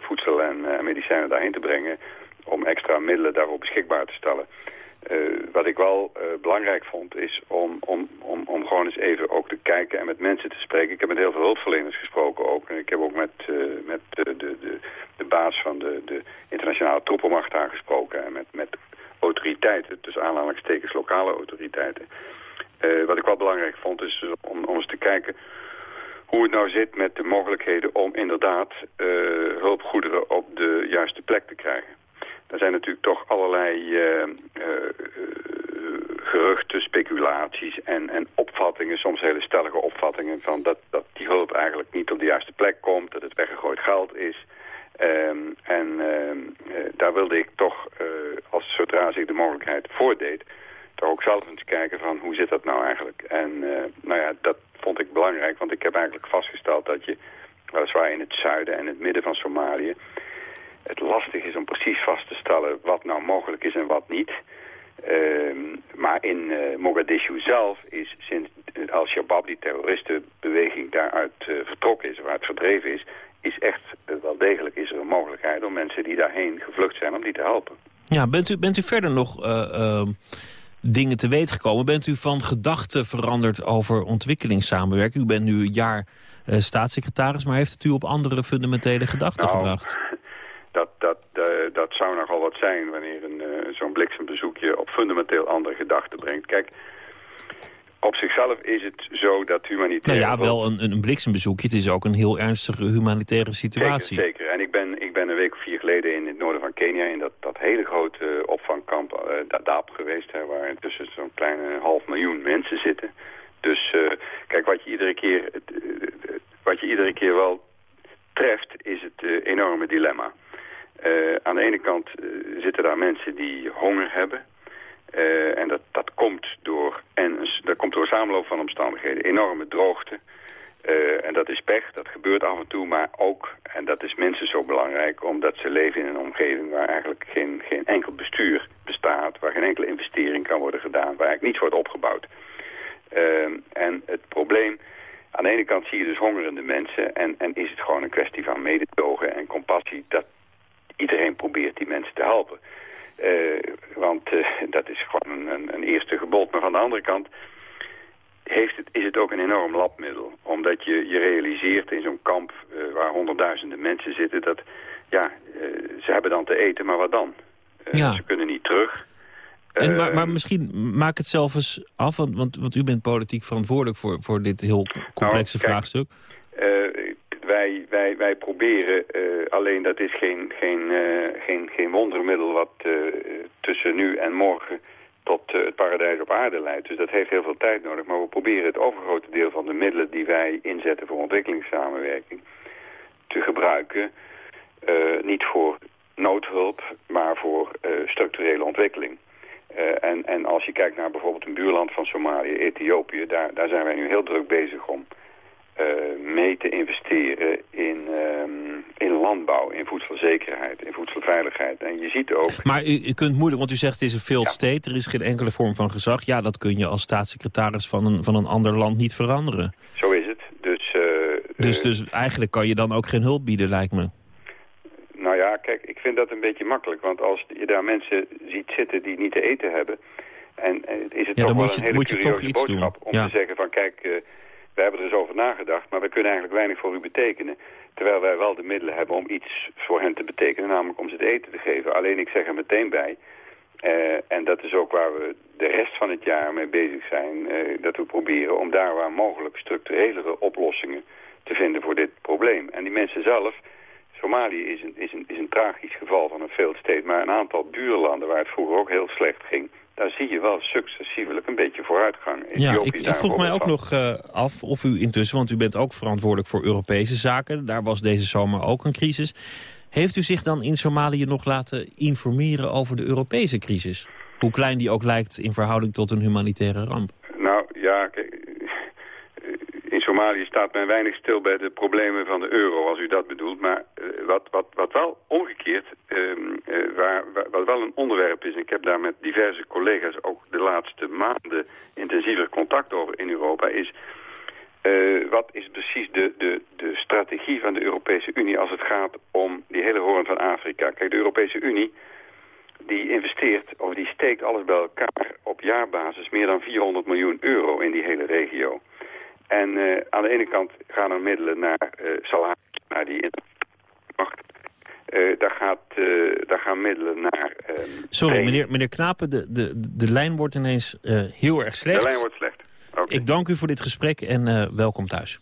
voedsel en medicijnen daarheen te brengen, om extra middelen daarvoor beschikbaar te stellen. Uh, wat ik wel uh, belangrijk vond is om, om, om, om gewoon eens even ook te kijken en met mensen te spreken. Ik heb met heel veel hulpverleners gesproken ook. En ik heb ook met, uh, met de, de, de, de baas van de, de internationale troepenmacht daar gesproken. En met, met autoriteiten, dus aanhalingstekens lokale autoriteiten. wat ik wel belangrijk vond is om, om eens te kijken hoe het nou zit met de mogelijkheden om inderdaad hulpgoederen op de juiste plek te krijgen. Er zijn natuurlijk toch allerlei uh, geruchten, speculaties en, en opvattingen, soms hele stellige opvattingen van dat, dat die hulp eigenlijk niet op de juiste plek komt, dat het weggegooid geld is. Um, en uh, daar wilde ik toch, als zodra zich de mogelijkheid voordeed, toch ook zelf eens kijken van hoe zit dat nou eigenlijk. En nou ja, dat vond ik belangrijk, want ik heb eigenlijk vastgesteld dat je, weliswaar in het zuiden en het midden van Somalië, het lastig is om precies vast te stellen wat nou mogelijk is en wat niet. Ehm, maar in uh, Mogadishu zelf is sinds Al-Shabaab, die terroristenbeweging, daaruit uh, vertrokken is, waaruit verdreven is, is echt uh, wel degelijk is er een mogelijkheid om mensen die daarheen gevlucht zijn, om die te helpen. Ja, bent u, bent u verder nog ehm, dingen te weten gekomen? Bent u van gedachten veranderd over ontwikkelingssamenwerking? U bent nu een jaar staatssecretaris, maar heeft het u op andere fundamentele gedachten nou, gebracht? Dat, dat, dat zou nogal wat zijn wanneer een zo'n bliksembezoekje op fundamenteel andere gedachten brengt. Kijk, op zichzelf is het zo dat humanitaire... Nou ja, wel een, een bliksembezoekje. Het is ook een heel ernstige humanitaire situatie. Zeker, zeker. En ik ben, ik ben een week of vier geleden in het noorden van Kenia... in dat, dat hele grote opvangkamp uh, geweest... Hè, waar intussen zo'n kleine half miljoen mensen zitten. Dus uh, kijk, wat je iedere keer, uh, wat je iedere keer wel treft... is het enorme dilemma. Uh, aan de ene kant uh, zitten daar mensen die honger hebben. Uh, en dat, dat komt door en dat komt door samenloop van omstandigheden. Enorme droogte. en dat is pech, dat gebeurt af en toe, maar ook, en dat is mensen zo belangrijk, omdat ze leven in een omgeving waar eigenlijk geen, geen enkel bestuur bestaat, waar geen enkele investering kan worden gedaan, waar eigenlijk niets wordt opgebouwd. en het probleem, aan de ene kant zie je dus hongerende mensen en, en is het gewoon een kwestie van mededogen en compassie, dat iedereen probeert die mensen te helpen. Uh, want uh, dat is gewoon een, een, eerste gebod. Maar van de andere kant heeft het, is het ook een enorm labmiddel. Omdat je, je realiseert in zo'n kamp uh, waar honderdduizenden mensen zitten... dat ja, ze hebben dan te eten, maar wat dan? Ja. Ze kunnen niet terug. En, maar, maar misschien maak het zelf eens af, want, want, want u bent politiek verantwoordelijk voor, voor dit heel complexe nou, kijk, vraagstuk. Wij, wij, wij proberen, uh, alleen dat is geen, geen, uh, geen, geen wondermiddel wat uh, tussen nu en morgen tot het paradijs op aarde leidt. Dus dat heeft heel veel tijd nodig. Maar we proberen het overgrote deel van de middelen die wij inzetten voor ontwikkelingssamenwerking te gebruiken. niet voor noodhulp, maar voor structurele ontwikkeling. en, en als je kijkt naar bijvoorbeeld een buurland van Somalië, Ethiopië, daar, daar zijn wij nu heel druk bezig om mee te investeren in, um, in landbouw, in voedselzekerheid, in voedselveiligheid. En je ziet ook... Maar u, u kunt moeilijk, want u zegt het is een failed ja. state, er is geen enkele vorm van gezag. Ja, dat kun je als staatssecretaris van een, van een ander land niet veranderen. Zo is het. Dus, uh, dus, dus eigenlijk kan je dan ook geen hulp bieden, lijkt me. Nou ja, kijk, ik vind dat een beetje makkelijk. Want als je daar mensen ziet zitten die niet te eten hebben... en is het ja, toch wel een hele curieuze boodschap doen. om ja. te zeggen van... kijk, uh, we hebben er eens over nagedacht, maar we kunnen eigenlijk weinig voor u betekenen. Terwijl wij wel de middelen hebben om iets voor hen te betekenen, namelijk om ze het eten te geven. Alleen ik zeg er meteen bij, uh, en dat is ook waar we de rest van het jaar mee bezig zijn, uh, dat we proberen om daar waar mogelijk structurelere oplossingen te vinden voor dit probleem. En die mensen zelf, Somalië is een, is een, is een tragisch geval van een failed state, maar een aantal buurlanden waar het vroeger ook heel slecht ging, daar zie je wel successievelijk een beetje vooruitgang. Ja, ik, ik vroeg mij ook nog uh, af of u intussen, want u bent ook verantwoordelijk voor Europese zaken. Daar was deze zomer ook een crisis. Heeft u zich dan in Somalië nog laten informeren over de Europese crisis? Hoe klein die ook lijkt in verhouding tot een humanitaire ramp. Nou ja, kijk, Somalië staat men weinig stil bij de problemen van de euro, als u dat bedoelt. Maar uh, wat, wat, wat wel omgekeerd, um, uh, waar, wat wel een onderwerp is... en ik heb daar met diverse collega's ook de laatste maanden intensiever contact over in Europa... is uh, wat is precies de, de, de strategie van de Europese Unie als het gaat om die hele hoorn van Afrika. Kijk, de Europese Unie die investeert, of die steekt alles bij elkaar op jaarbasis meer dan 400 miljoen euro in die hele regio. En uh, aan de ene kant gaan er middelen naar uh, salaris, naar die macht. Uh, daar, gaat, daar gaan middelen naar... Sorry, meneer, meneer Knapen, de, de, de lijn wordt ineens heel erg slecht. De lijn wordt slecht. Okay. Ik dank u voor dit gesprek en welkom thuis.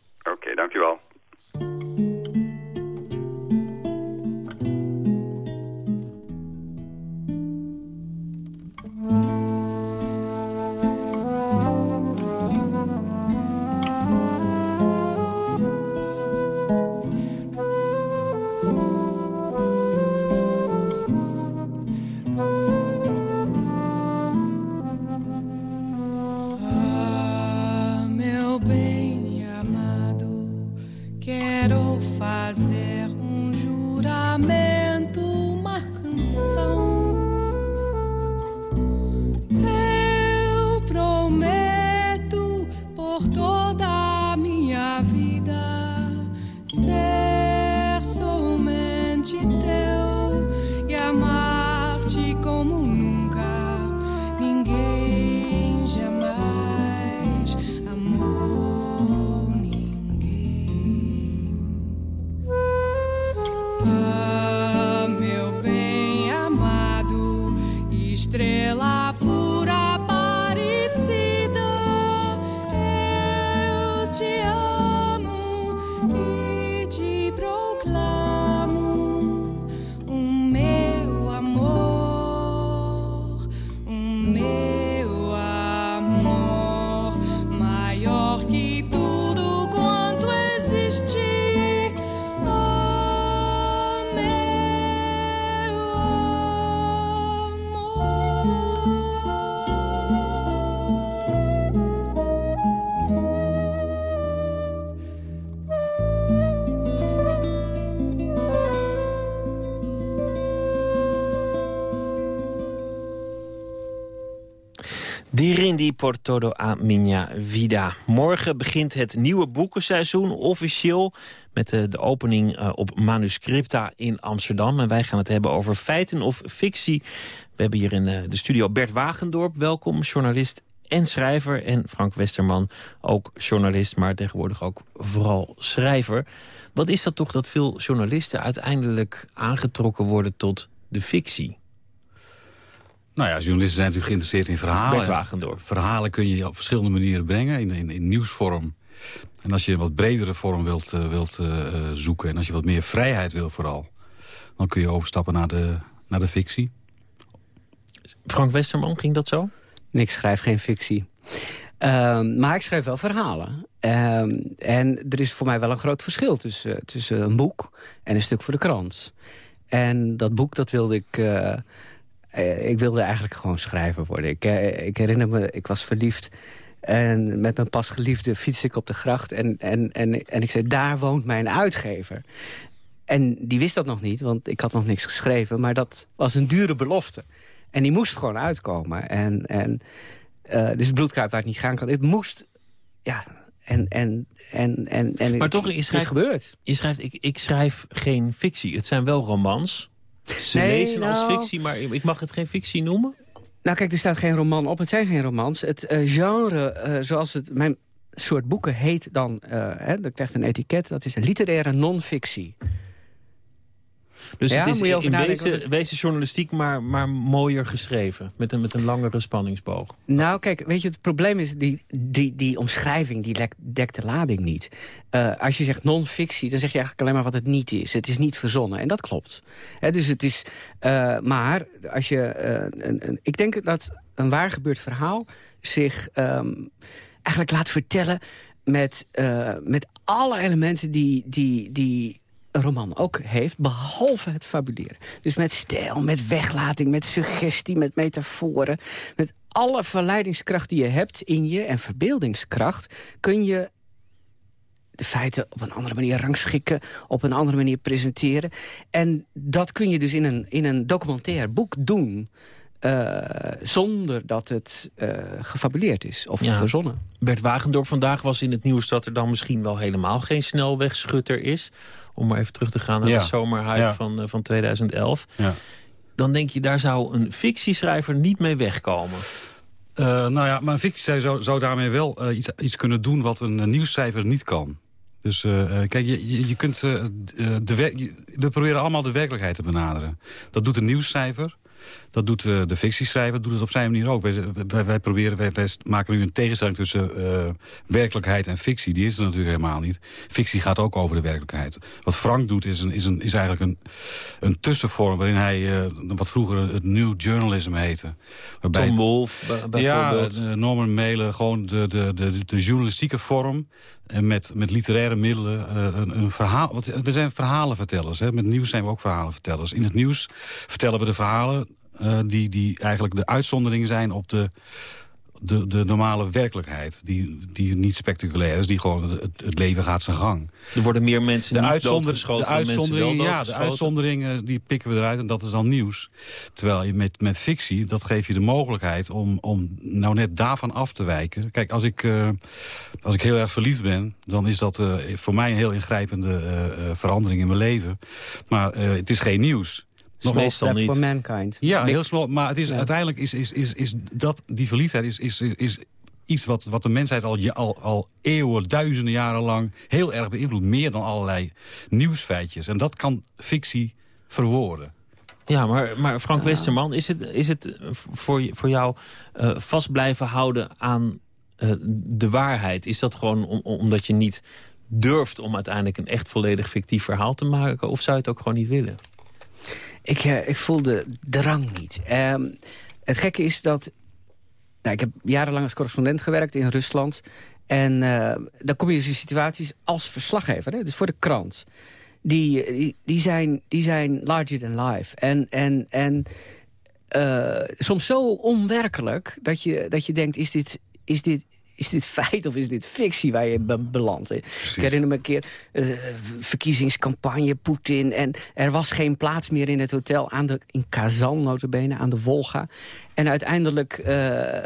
Dirindi por todo a minha vida. Morgen begint het nieuwe boekenseizoen officieel... met de, de opening eh, op Manuscripta in Amsterdam. En wij gaan het hebben over feiten of fictie. We hebben hier in eh, de studio Bert Wagendorp. Welkom, journalist en schrijver. En Frank Westerman, ook journalist, maar tegenwoordig ook vooral schrijver. Wat is dat toch dat veel journalisten uiteindelijk aangetrokken worden tot de fictie? Nou ja, journalisten zijn natuurlijk geïnteresseerd in verhalen. Verhalen kun je op verschillende manieren brengen, in, in, in nieuwsvorm. En als je een wat bredere vorm wilt, eh, wilt eh, eh, zoeken... en als je wat meer vrijheid wil vooral... dan kun je overstappen naar de, naar de fictie. Frank Westerman, ging dat zo? Ik schrijf geen fictie. Ehm, maar ik schrijf wel verhalen. Ehm, en er is voor mij wel een groot verschil tussen, tussen een boek en een stuk voor de krant. En dat boek, dat wilde ik... eh, ik wilde eigenlijk gewoon schrijver worden. Ik, eh, ik herinner me, ik was verliefd. En met mijn pasgeliefde fiets ik op de gracht. En, en, en, en ik zei, daar woont mijn uitgever. En die wist dat nog niet, want ik had nog niks geschreven. Maar dat was een dure belofte. En die moest gewoon uitkomen. En, en, eh, dus het bloedkruip waar het niet gaan kan. Het moest, ja... En, en, en, en, en Maar toch, je het is schrijft, gebeurd. je schrijft ik, ik schrijf geen fictie. Het zijn wel romans. Ze Nee, lezen als nou- fictie, maar ik mag het geen fictie noemen? Nou kijk, er staat geen roman op. Het zijn geen romans. Het eh, genre, eh, zoals het, mijn soort boeken heet dan... eh, hè, dat krijgt een etiket, dat is een literaire non-fictie. Dus Ja, het is in wezen, journalistiek, maar, maar mooier geschreven. Met een, met een langere spanningsboog. Nou, kijk, weet je, het probleem is, die, die, die omschrijving die dekt de lading niet. Eh, als je zegt non-fictie, dan zeg je eigenlijk alleen maar wat het niet is. Het is niet verzonnen, en dat klopt. Dus het is, eh, maar als je, eh, een, een- ik denk dat een waar gebeurd verhaal zich ehm, eigenlijk laat vertellen met, met alle elementen die, die, die roman ook heeft, behalve het fabuleren. Dus met stijl, met weglating, met suggestie, met metaforen... met alle verleidingskracht die je hebt in je en verbeeldingskracht... kun je de feiten op een andere manier rangschikken... op een andere manier presenteren. En dat kun je dus in een, in een documentair boek doen... eh, zonder dat het eh, gefabuleerd is of Ja. verzonnen. Bert Wagendorp vandaag was in het nieuws dat er dan misschien wel helemaal geen snelwegschutter is. Om maar even terug te gaan naar Ja. de zomerhype Ja. van, eh, van 2011. Ja. Dan denk je, daar zou een fictieschrijver niet mee wegkomen. Eh, nou ja, maar een fictieschrijver zou, zou daarmee wel eh, iets, iets kunnen doen wat een, nieuwsschrijver niet kan. Dus eh, eh, kijk, je, je, kunt, de we proberen allemaal de werkelijkheid te benaderen. Dat doet een nieuwsschrijver. Dat doet eh, de fictieschrijver, doet het op zijn manier ook. Wij, wij, wij proberen, wij, wij maken nu een tegenstelling tussen eh, werkelijkheid en fictie. Die is er natuurlijk helemaal niet. Fictie gaat ook over de werkelijkheid. Wat Frank doet is, een, is, een, is eigenlijk een, een tussenvorm... waarin hij, eh, wat vroeger het new journalism heette. Waarbij, Tom Wolfe ja, bijvoorbeeld. eh, Norman Mailer, gewoon de, de, de, de journalistieke vorm... En met, met literaire middelen een, een verhaal. Want we zijn verhalenvertellers. Hè. Met nieuws zijn we ook verhalenvertellers. In het nieuws vertellen we de verhalen eh, die, die eigenlijk de uitzondering zijn op de, de, de normale werkelijkheid. Die, die niet spectaculair is, die gewoon het, het leven gaat zijn gang. Er worden meer mensen De, niet uitzonder, de uitzondering, ja, de doodgeschoten. uitzondering eh, die pikken we eruit en dat is dan nieuws. Terwijl je met, met fictie, dat geeft je de mogelijkheid om, om nou net daarvan af te wijken. Kijk, als ik, eh, als ik heel erg verliefd ben, dan is dat eh, voor mij een heel ingrijpende verandering in mijn leven. Maar het is geen nieuws. Nogmaals, meestal niet. for mankind. Ja, heel snel. Maar het is, Ja. uiteindelijk is, is, is, is dat, die verliefdheid is, is, is, is iets wat, wat de mensheid al, al, al eeuwen, duizenden jaren lang heel erg beïnvloedt. Meer dan allerlei nieuwsfeitjes. En dat kan fictie verwoorden. Ja, maar, maar Frank Westerman, is het, is het voor, je- voor jou eh, vast blijven houden aan eh, de waarheid? Is dat gewoon om- om- omdat je niet durft om uiteindelijk een echt volledig fictief verhaal te maken? Of zou je het ook gewoon niet willen? Ik, eh, ik voel de drang niet. Ehm, het gekke is dat... Nou, ik heb jarenlang als correspondent gewerkt in Rusland. En uh, dan kom je dus in situaties als verslaggever, hè, dus voor de krant. Die, die, die, zijn, die zijn larger than life. En, en, en uh, soms zo onwerkelijk dat je, dat je denkt, is dit, is dit, is dit feit of is dit fictie waar je be belandt? Ik herinner me een keer uh, verkiezingscampagne, Poetin... en er was geen plaats meer in het hotel aan de, in Kazan, notabene, aan de Volga. En uiteindelijk uh,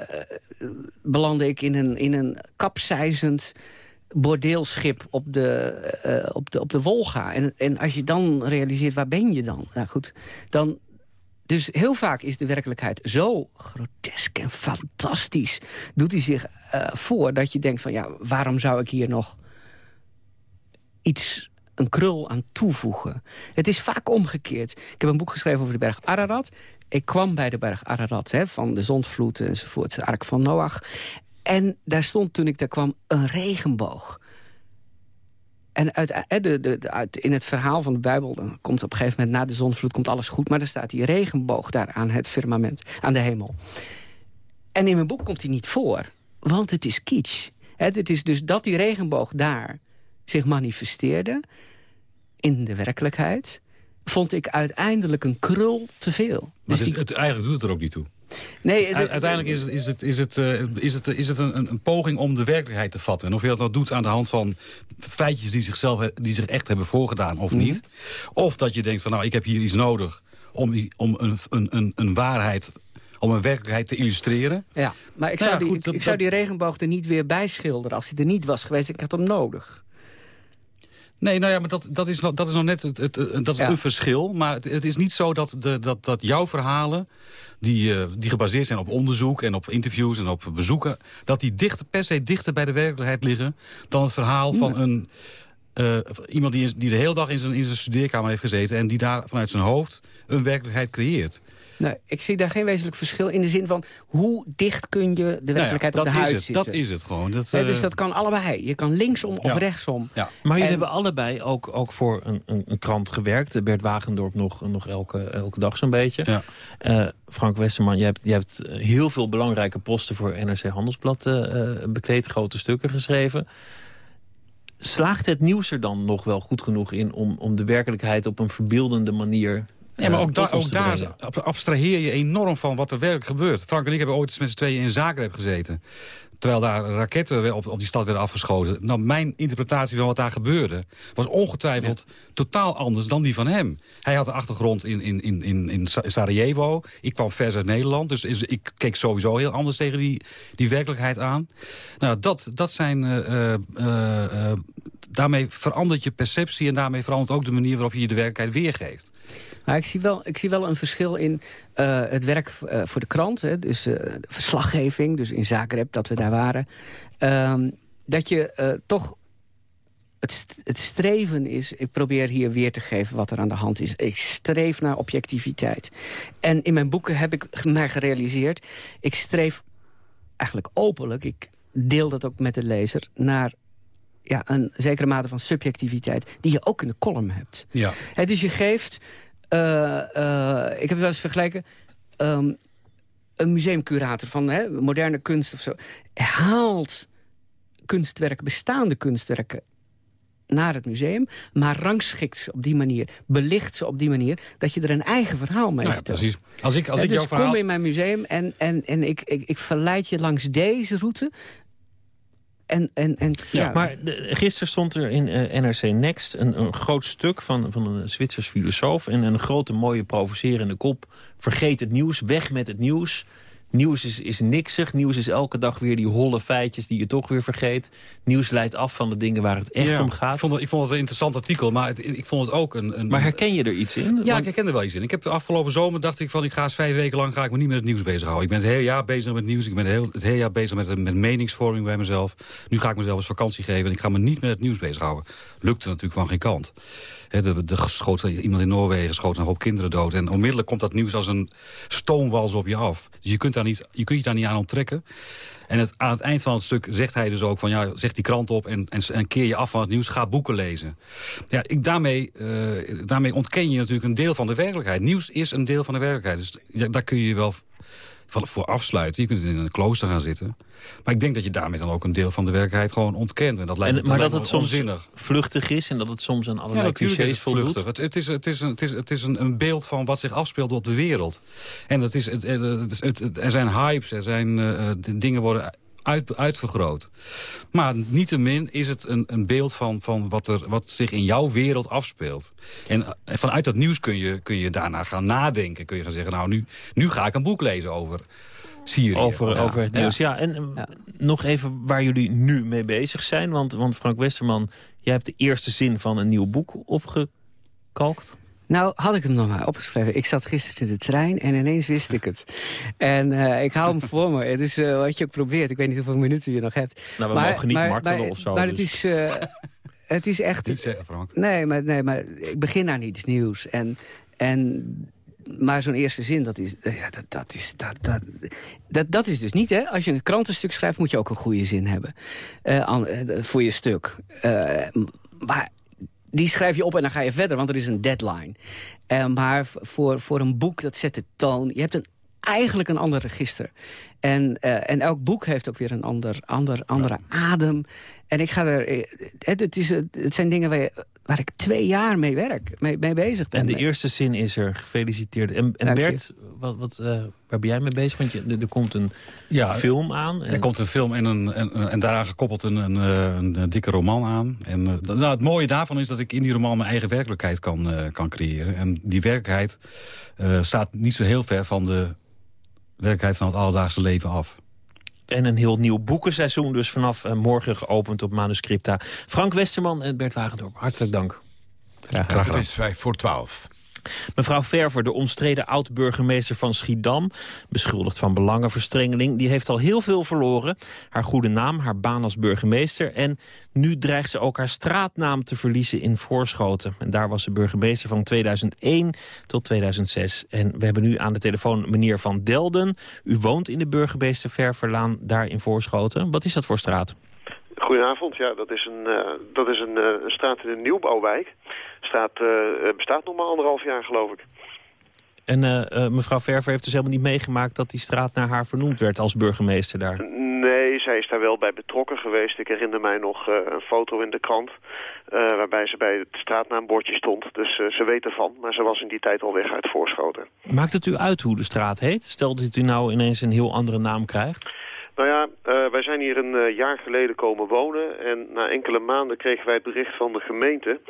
belandde ik in een, in een kapseizend bordeelschip op de, uh, op de, op de Volga. En, en als je dan realiseert, waar ben je dan? Nou goed, dan, dus heel vaak is de werkelijkheid zo grotesk en fantastisch. Doet hij zich uh, voor dat je denkt van ja, waarom zou ik hier nog iets, een krul aan toevoegen? Het is vaak omgekeerd. Ik heb een boek geschreven over de berg Ararat. Ik kwam bij de berg Ararat, hè, van de zondvloed enzovoort, de ark van Noach. En daar stond toen ik daar kwam een regenboog. En uit, de, de, uit, in het verhaal van de Bijbel dan komt op een gegeven moment... na de zondvloed komt alles goed, maar er staat die regenboog daar aan het firmament, aan de hemel. En in mijn boek komt hij niet voor, want het is kitsch. Het is dus dat die regenboog daar zich manifesteerde in de werkelijkheid... vond ik uiteindelijk een krul te veel. Maar dus het, eigenlijk doet het er ook niet toe. Nee, Uiteindelijk is het, is het, is het, uh, is het, is het een, een, poging om de werkelijkheid te vatten. En of je dat nou doet aan de hand van feitjes die, zichzelf, die zich echt hebben voorgedaan of niet. Of dat je denkt van nou ik heb hier iets nodig om, om een, een, een, waarheid om een werkelijkheid te illustreren. Ja, maar ik, nou zou, ja, goed, die, ik, zou die regenboog er niet weer bij schilderen. Als hij er niet was geweest, ik had hem nodig. Nee, nou ja, maar dat, dat, is, dat is nog net het, het, dat is een verschil. Maar het, het, is niet zo dat, de, dat, dat jouw verhalen, die, uh, die gebaseerd zijn op onderzoek en op interviews en op bezoeken, dat die per se dichter bij de werkelijkheid liggen dan het verhaal van een... Uh, iemand die, die de hele dag in zijn, in zijn studeerkamer heeft gezeten... en die daar vanuit zijn hoofd een werkelijkheid creëert. Nee, ik zie daar geen wezenlijk verschil in de zin van... hoe dicht kun je de nou werkelijkheid nou op de huid het, zitten. Dat is het gewoon. Dat, uh... dus dat kan allebei. Je kan linksom of rechtsom. Ja. Maar jullie hebben allebei ook, ook voor een, een, een, krant gewerkt. Bert Wagendorp nog, nog elke, elke dag zo'n beetje. Ja. Uh, Frank Westerman, je hebt, je hebt heel veel belangrijke posten... voor NRC Handelsblad uh, bekleed, grote stukken geschreven slaagt het nieuws er dan nog wel goed genoeg in... om, om de werkelijkheid op een verbeeldende manier ja, maar ook, da ook daar abstraheer je enorm van wat er werkelijk gebeurt. Frank en ik hebben ooit eens met z'n tweeën in Zagreb gezeten. Terwijl daar raketten op, op die stad werden afgeschoten. Nou, mijn interpretatie van wat daar gebeurde... was ongetwijfeld totaal anders dan die van hem. Hij had een achtergrond in, in, in, in, in Sarajevo. Ik kwam vers uit Nederland. Dus ik keek sowieso heel anders tegen die, die werkelijkheid aan. Nou, dat, dat zijn... Uh, uh, daarmee verandert je perceptie... en daarmee verandert ook de manier waarop je je de werkelijkheid weergeeft. Ik, zie wel, ik zie wel een verschil in uh, het werk uh, voor de krant. Hè, dus uh, verslaggeving, dus in Zagreb, dat we daar waren. Um, dat je toch... Het streven is, ik probeer hier weer te geven wat er aan de hand is. Ik streef naar objectiviteit. En in mijn boeken heb ik mij gerealiseerd... ik streef eigenlijk openlijk, ik deel dat ook met de lezer... naar ja, een zekere mate van subjectiviteit... die je ook in de column hebt. Ja. He, dus je geeft uh, uh, ik heb het wel eens vergelijken... Um, een museumcurator van hè, moderne kunst of zo... haalt kunstwerken, bestaande kunstwerken naar het museum, maar rangschikt ze op die manier, belicht ze op die manier, dat je er een eigen verhaal mee nou ja. Precies. Als ik, als ik dus jouw verhaal... kom in mijn museum en, en, en ik, ik, ik verleid je langs deze route en, en, en, ja. Maar gisteren stond er in uh, NRC Next een, een, groot stuk van, van een Zwitsers filosoof... en een grote, mooie, provocerende kop. Vergeet het nieuws, weg met het nieuws. Nieuws is, is niksig. Nieuws is elke dag weer die holle feitjes die je toch weer vergeet. Nieuws leidt af van de dingen waar het echt om gaat. Ik vond, het, ik vond het een interessant artikel, maar het, ik vond het ook een, een... Maar herken je er iets in? Ja, ik herken er wel iets in. Ik heb de afgelopen zomer dacht ik van... ik ga eens vijf weken lang ga ik me niet met het nieuws bezighouden. Ik ben het hele jaar bezig met nieuws. Ik ben het hele, het hele jaar bezig met, met meningsvorming bij mezelf. Nu ga ik mezelf eens vakantie geven en ik ga me niet met het nieuws bezighouden. Lukte natuurlijk van geen kant. He, de, de iemand in Noorwegen schoot een hoop kinderen dood. En onmiddellijk komt dat nieuws als een stoomwals op je af. Dus je kunt, daar niet, je kunt je daar niet aan onttrekken. En het, aan het eind van het stuk zegt hij dus ook van... ja, zeg die krant op en, en, keer je af van het nieuws. Ga boeken lezen. Ja, ik, daarmee, uh, daarmee ontken je natuurlijk een deel van de werkelijkheid. Nieuws is een deel van de werkelijkheid. Dus ja, daar kun je je wel voor afsluiten. Je kunt in een klooster gaan zitten. Maar ik denk dat je daarmee dan ook een deel van de werkelijkheid gewoon ontkent. En dat lijkt, En, maar dat lijkt het soms onzinnig. vluchtig is en dat het soms aan allerlei is clichés het voldoet. Het, het, is, het, is, een, het, is, het is een, een beeld van wat zich afspeelt op de wereld. En het is, het, het, er zijn hypes, er zijn eh, eh, dingen worden uit, uitvergroot. Maar niettemin is het een, een beeld van, van wat, er, wat zich in jouw wereld afspeelt. En eh, vanuit dat nieuws kun je, kun je daarna gaan nadenken. Kun je gaan zeggen, nou nu, nu ga ik een boek lezen over Syrië. Over, Ja. over het nieuws. Ja, en eh, nog even waar jullie nu mee bezig zijn. Want, want Frank Westerman, jij hebt de eerste zin van een nieuw boek opgekalkt. Nou, had ik hem nog maar opgeschreven. Ik zat gisteren in de trein en ineens wist ik het. En eh, ik hou hem voor me. Het is eh, wat je ook probeert. Ik weet niet hoeveel minuten je nog hebt. Nou, we mogen niet martelen maar, of zo, Maar het, dus. is, eh, het is echt... Niet zeggen, Frank. Nee, maar, nee, maar ik begin aan iets nieuws. En, en, maar zo'n eerste zin, dat is, ja, dat, dat, is, dat, dat, dat, dat is dus niet, hè? Als je een krantenstuk schrijft, moet je ook een goede zin hebben. voor je stuk. Eh, maar die schrijf je op en dan ga je verder, want er is een deadline. Eh, maar voor, voor een boek, dat zet de toon. Je hebt een, eigenlijk een ander register. En, eh, en elk boek heeft ook weer een ander, ander, andere adem. En ik ga er... eh, Het, het, is, het zijn dingen waar, je- waar ik twee jaar mee werk, mee, mee bezig ben. En de eerste zin is er. Gefeliciteerd. En, en. Bert, wat, wat, eh, waar ben jij mee bezig? Want je, er, er komt een Ja, film aan. En, Er komt een film en, een, en, en daaraan gekoppeld een, een, eh, een, een dikke roman aan. En, eh, nou, het mooie daarvan is dat ik in die roman mijn eigen werkelijkheid kan, eh, kan creëren. En die werkelijkheid eh, staat niet zo heel ver van de werkelijkheid van het alledaagse leven af. En een heel nieuw boekenseizoen. Dus vanaf eh, morgen geopend op Manuscripta. Frank Westerman en Bert Wagendorp, hartelijk dank. Graag Het gedaan. is vijf voor twaalf. Mevrouw Verver, de omstreden oud-burgemeester van Schiedam... beschuldigd van belangenverstrengeling, die heeft al heel veel verloren. Haar goede naam, haar baan als burgemeester... en nu dreigt ze ook haar straatnaam te verliezen in Voorschoten. En daar was ze burgemeester van 2001 tot 2006. En we hebben nu aan de telefoon meneer Van Delden. U woont in de burgemeester Ververlaan, daar in Voorschoten. Wat is dat voor straat? Goedenavond, ja, dat is een, eh, dat is een, eh, straat in een nieuwbouwwijk. Straat eh, eh, bestaat nog maar anderhalf jaar, geloof ik. En eh, mevrouw Verver heeft dus helemaal niet meegemaakt... dat die straat naar haar vernoemd werd als burgemeester daar. Nee, zij is daar wel bij betrokken geweest. Ik herinner mij nog een foto in de krant... waarbij ze bij het straatnaambordje stond. Dus ze weet ervan, maar ze was in die tijd al weg uit Voorschoten. Maakt het u uit hoe de straat heet? Stel dat u nou ineens een heel andere naam krijgt. Nou ja, zijn hier een eh, jaar geleden komen wonen en na enkele maanden kregen wij het bericht van de gemeente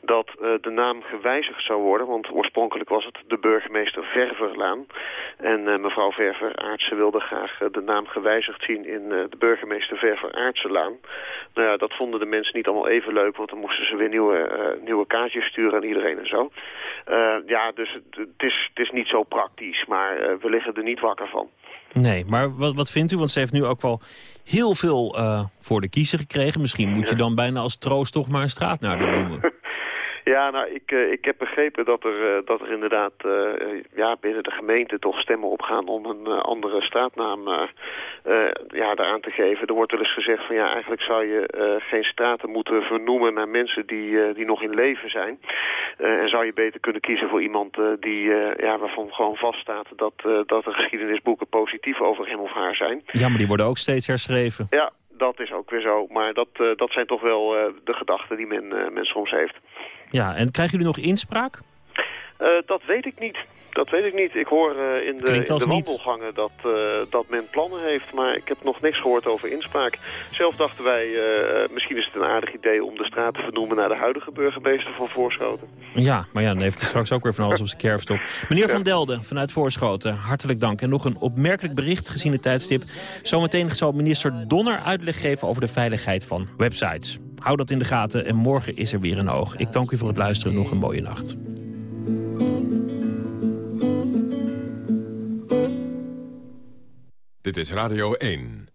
dat eh, de naam gewijzigd zou worden, want oorspronkelijk was het de burgemeester Ververlaan. En eh, mevrouw Verver Aartsen wilde graag de naam gewijzigd zien in de burgemeester Verver Aartsenlaan. Nou ja, dat vonden de mensen niet allemaal even leuk, want dan moesten ze weer nieuwe, nieuwe kaartjes sturen aan iedereen en zo. Ja, dus het, is, het is niet zo praktisch, maar we liggen er niet wakker van. Nee, maar wat, wat vindt u? Want ze heeft nu ook wel heel veel eh, voor de kiezer gekregen. Misschien moet je dan bijna als troost toch maar een straat naar haar noemen. Ja, nou, ik, eh, ik heb begrepen dat er, eh, dat er inderdaad eh, ja, binnen de gemeente toch stemmen opgaan om een andere straatnaam eh, ja, daaraan te geven. Er wordt wel eens gezegd van ja, eigenlijk zou je geen straten moeten vernoemen naar mensen die, die nog in leven zijn. En zou je beter kunnen kiezen voor iemand die, ja, waarvan gewoon vaststaat dat, dat de geschiedenisboeken positief over hem of haar zijn. Ja, maar die worden ook steeds herschreven. Ja, dat is ook weer zo. Maar dat, dat zijn toch wel de gedachten die men, men soms heeft. Ja, en krijgen jullie nog inspraak? Eh, dat weet ik niet. Dat weet ik niet. Ik hoor eh, in de, in niet. wandelgangen dat, eh, dat men plannen heeft, maar ik heb nog niks gehoord over inspraak. Zelf dachten wij, misschien is het een aardig idee om de straat te vernoemen naar de huidige burgemeester van Voorschoten. Ja, maar ja, dan heeft hij straks ook weer van alles op zijn kerfst op. Meneer Van Delden, vanuit Voorschoten, hartelijk dank. En nog een opmerkelijk bericht gezien het tijdstip. Zometeen zal minister Donner uitleg geven over de veiligheid van websites. Hou dat in de gaten en morgen is er weer een oog. Ik dank u voor het luisteren. Nog een mooie nacht. Dit is Radio 1.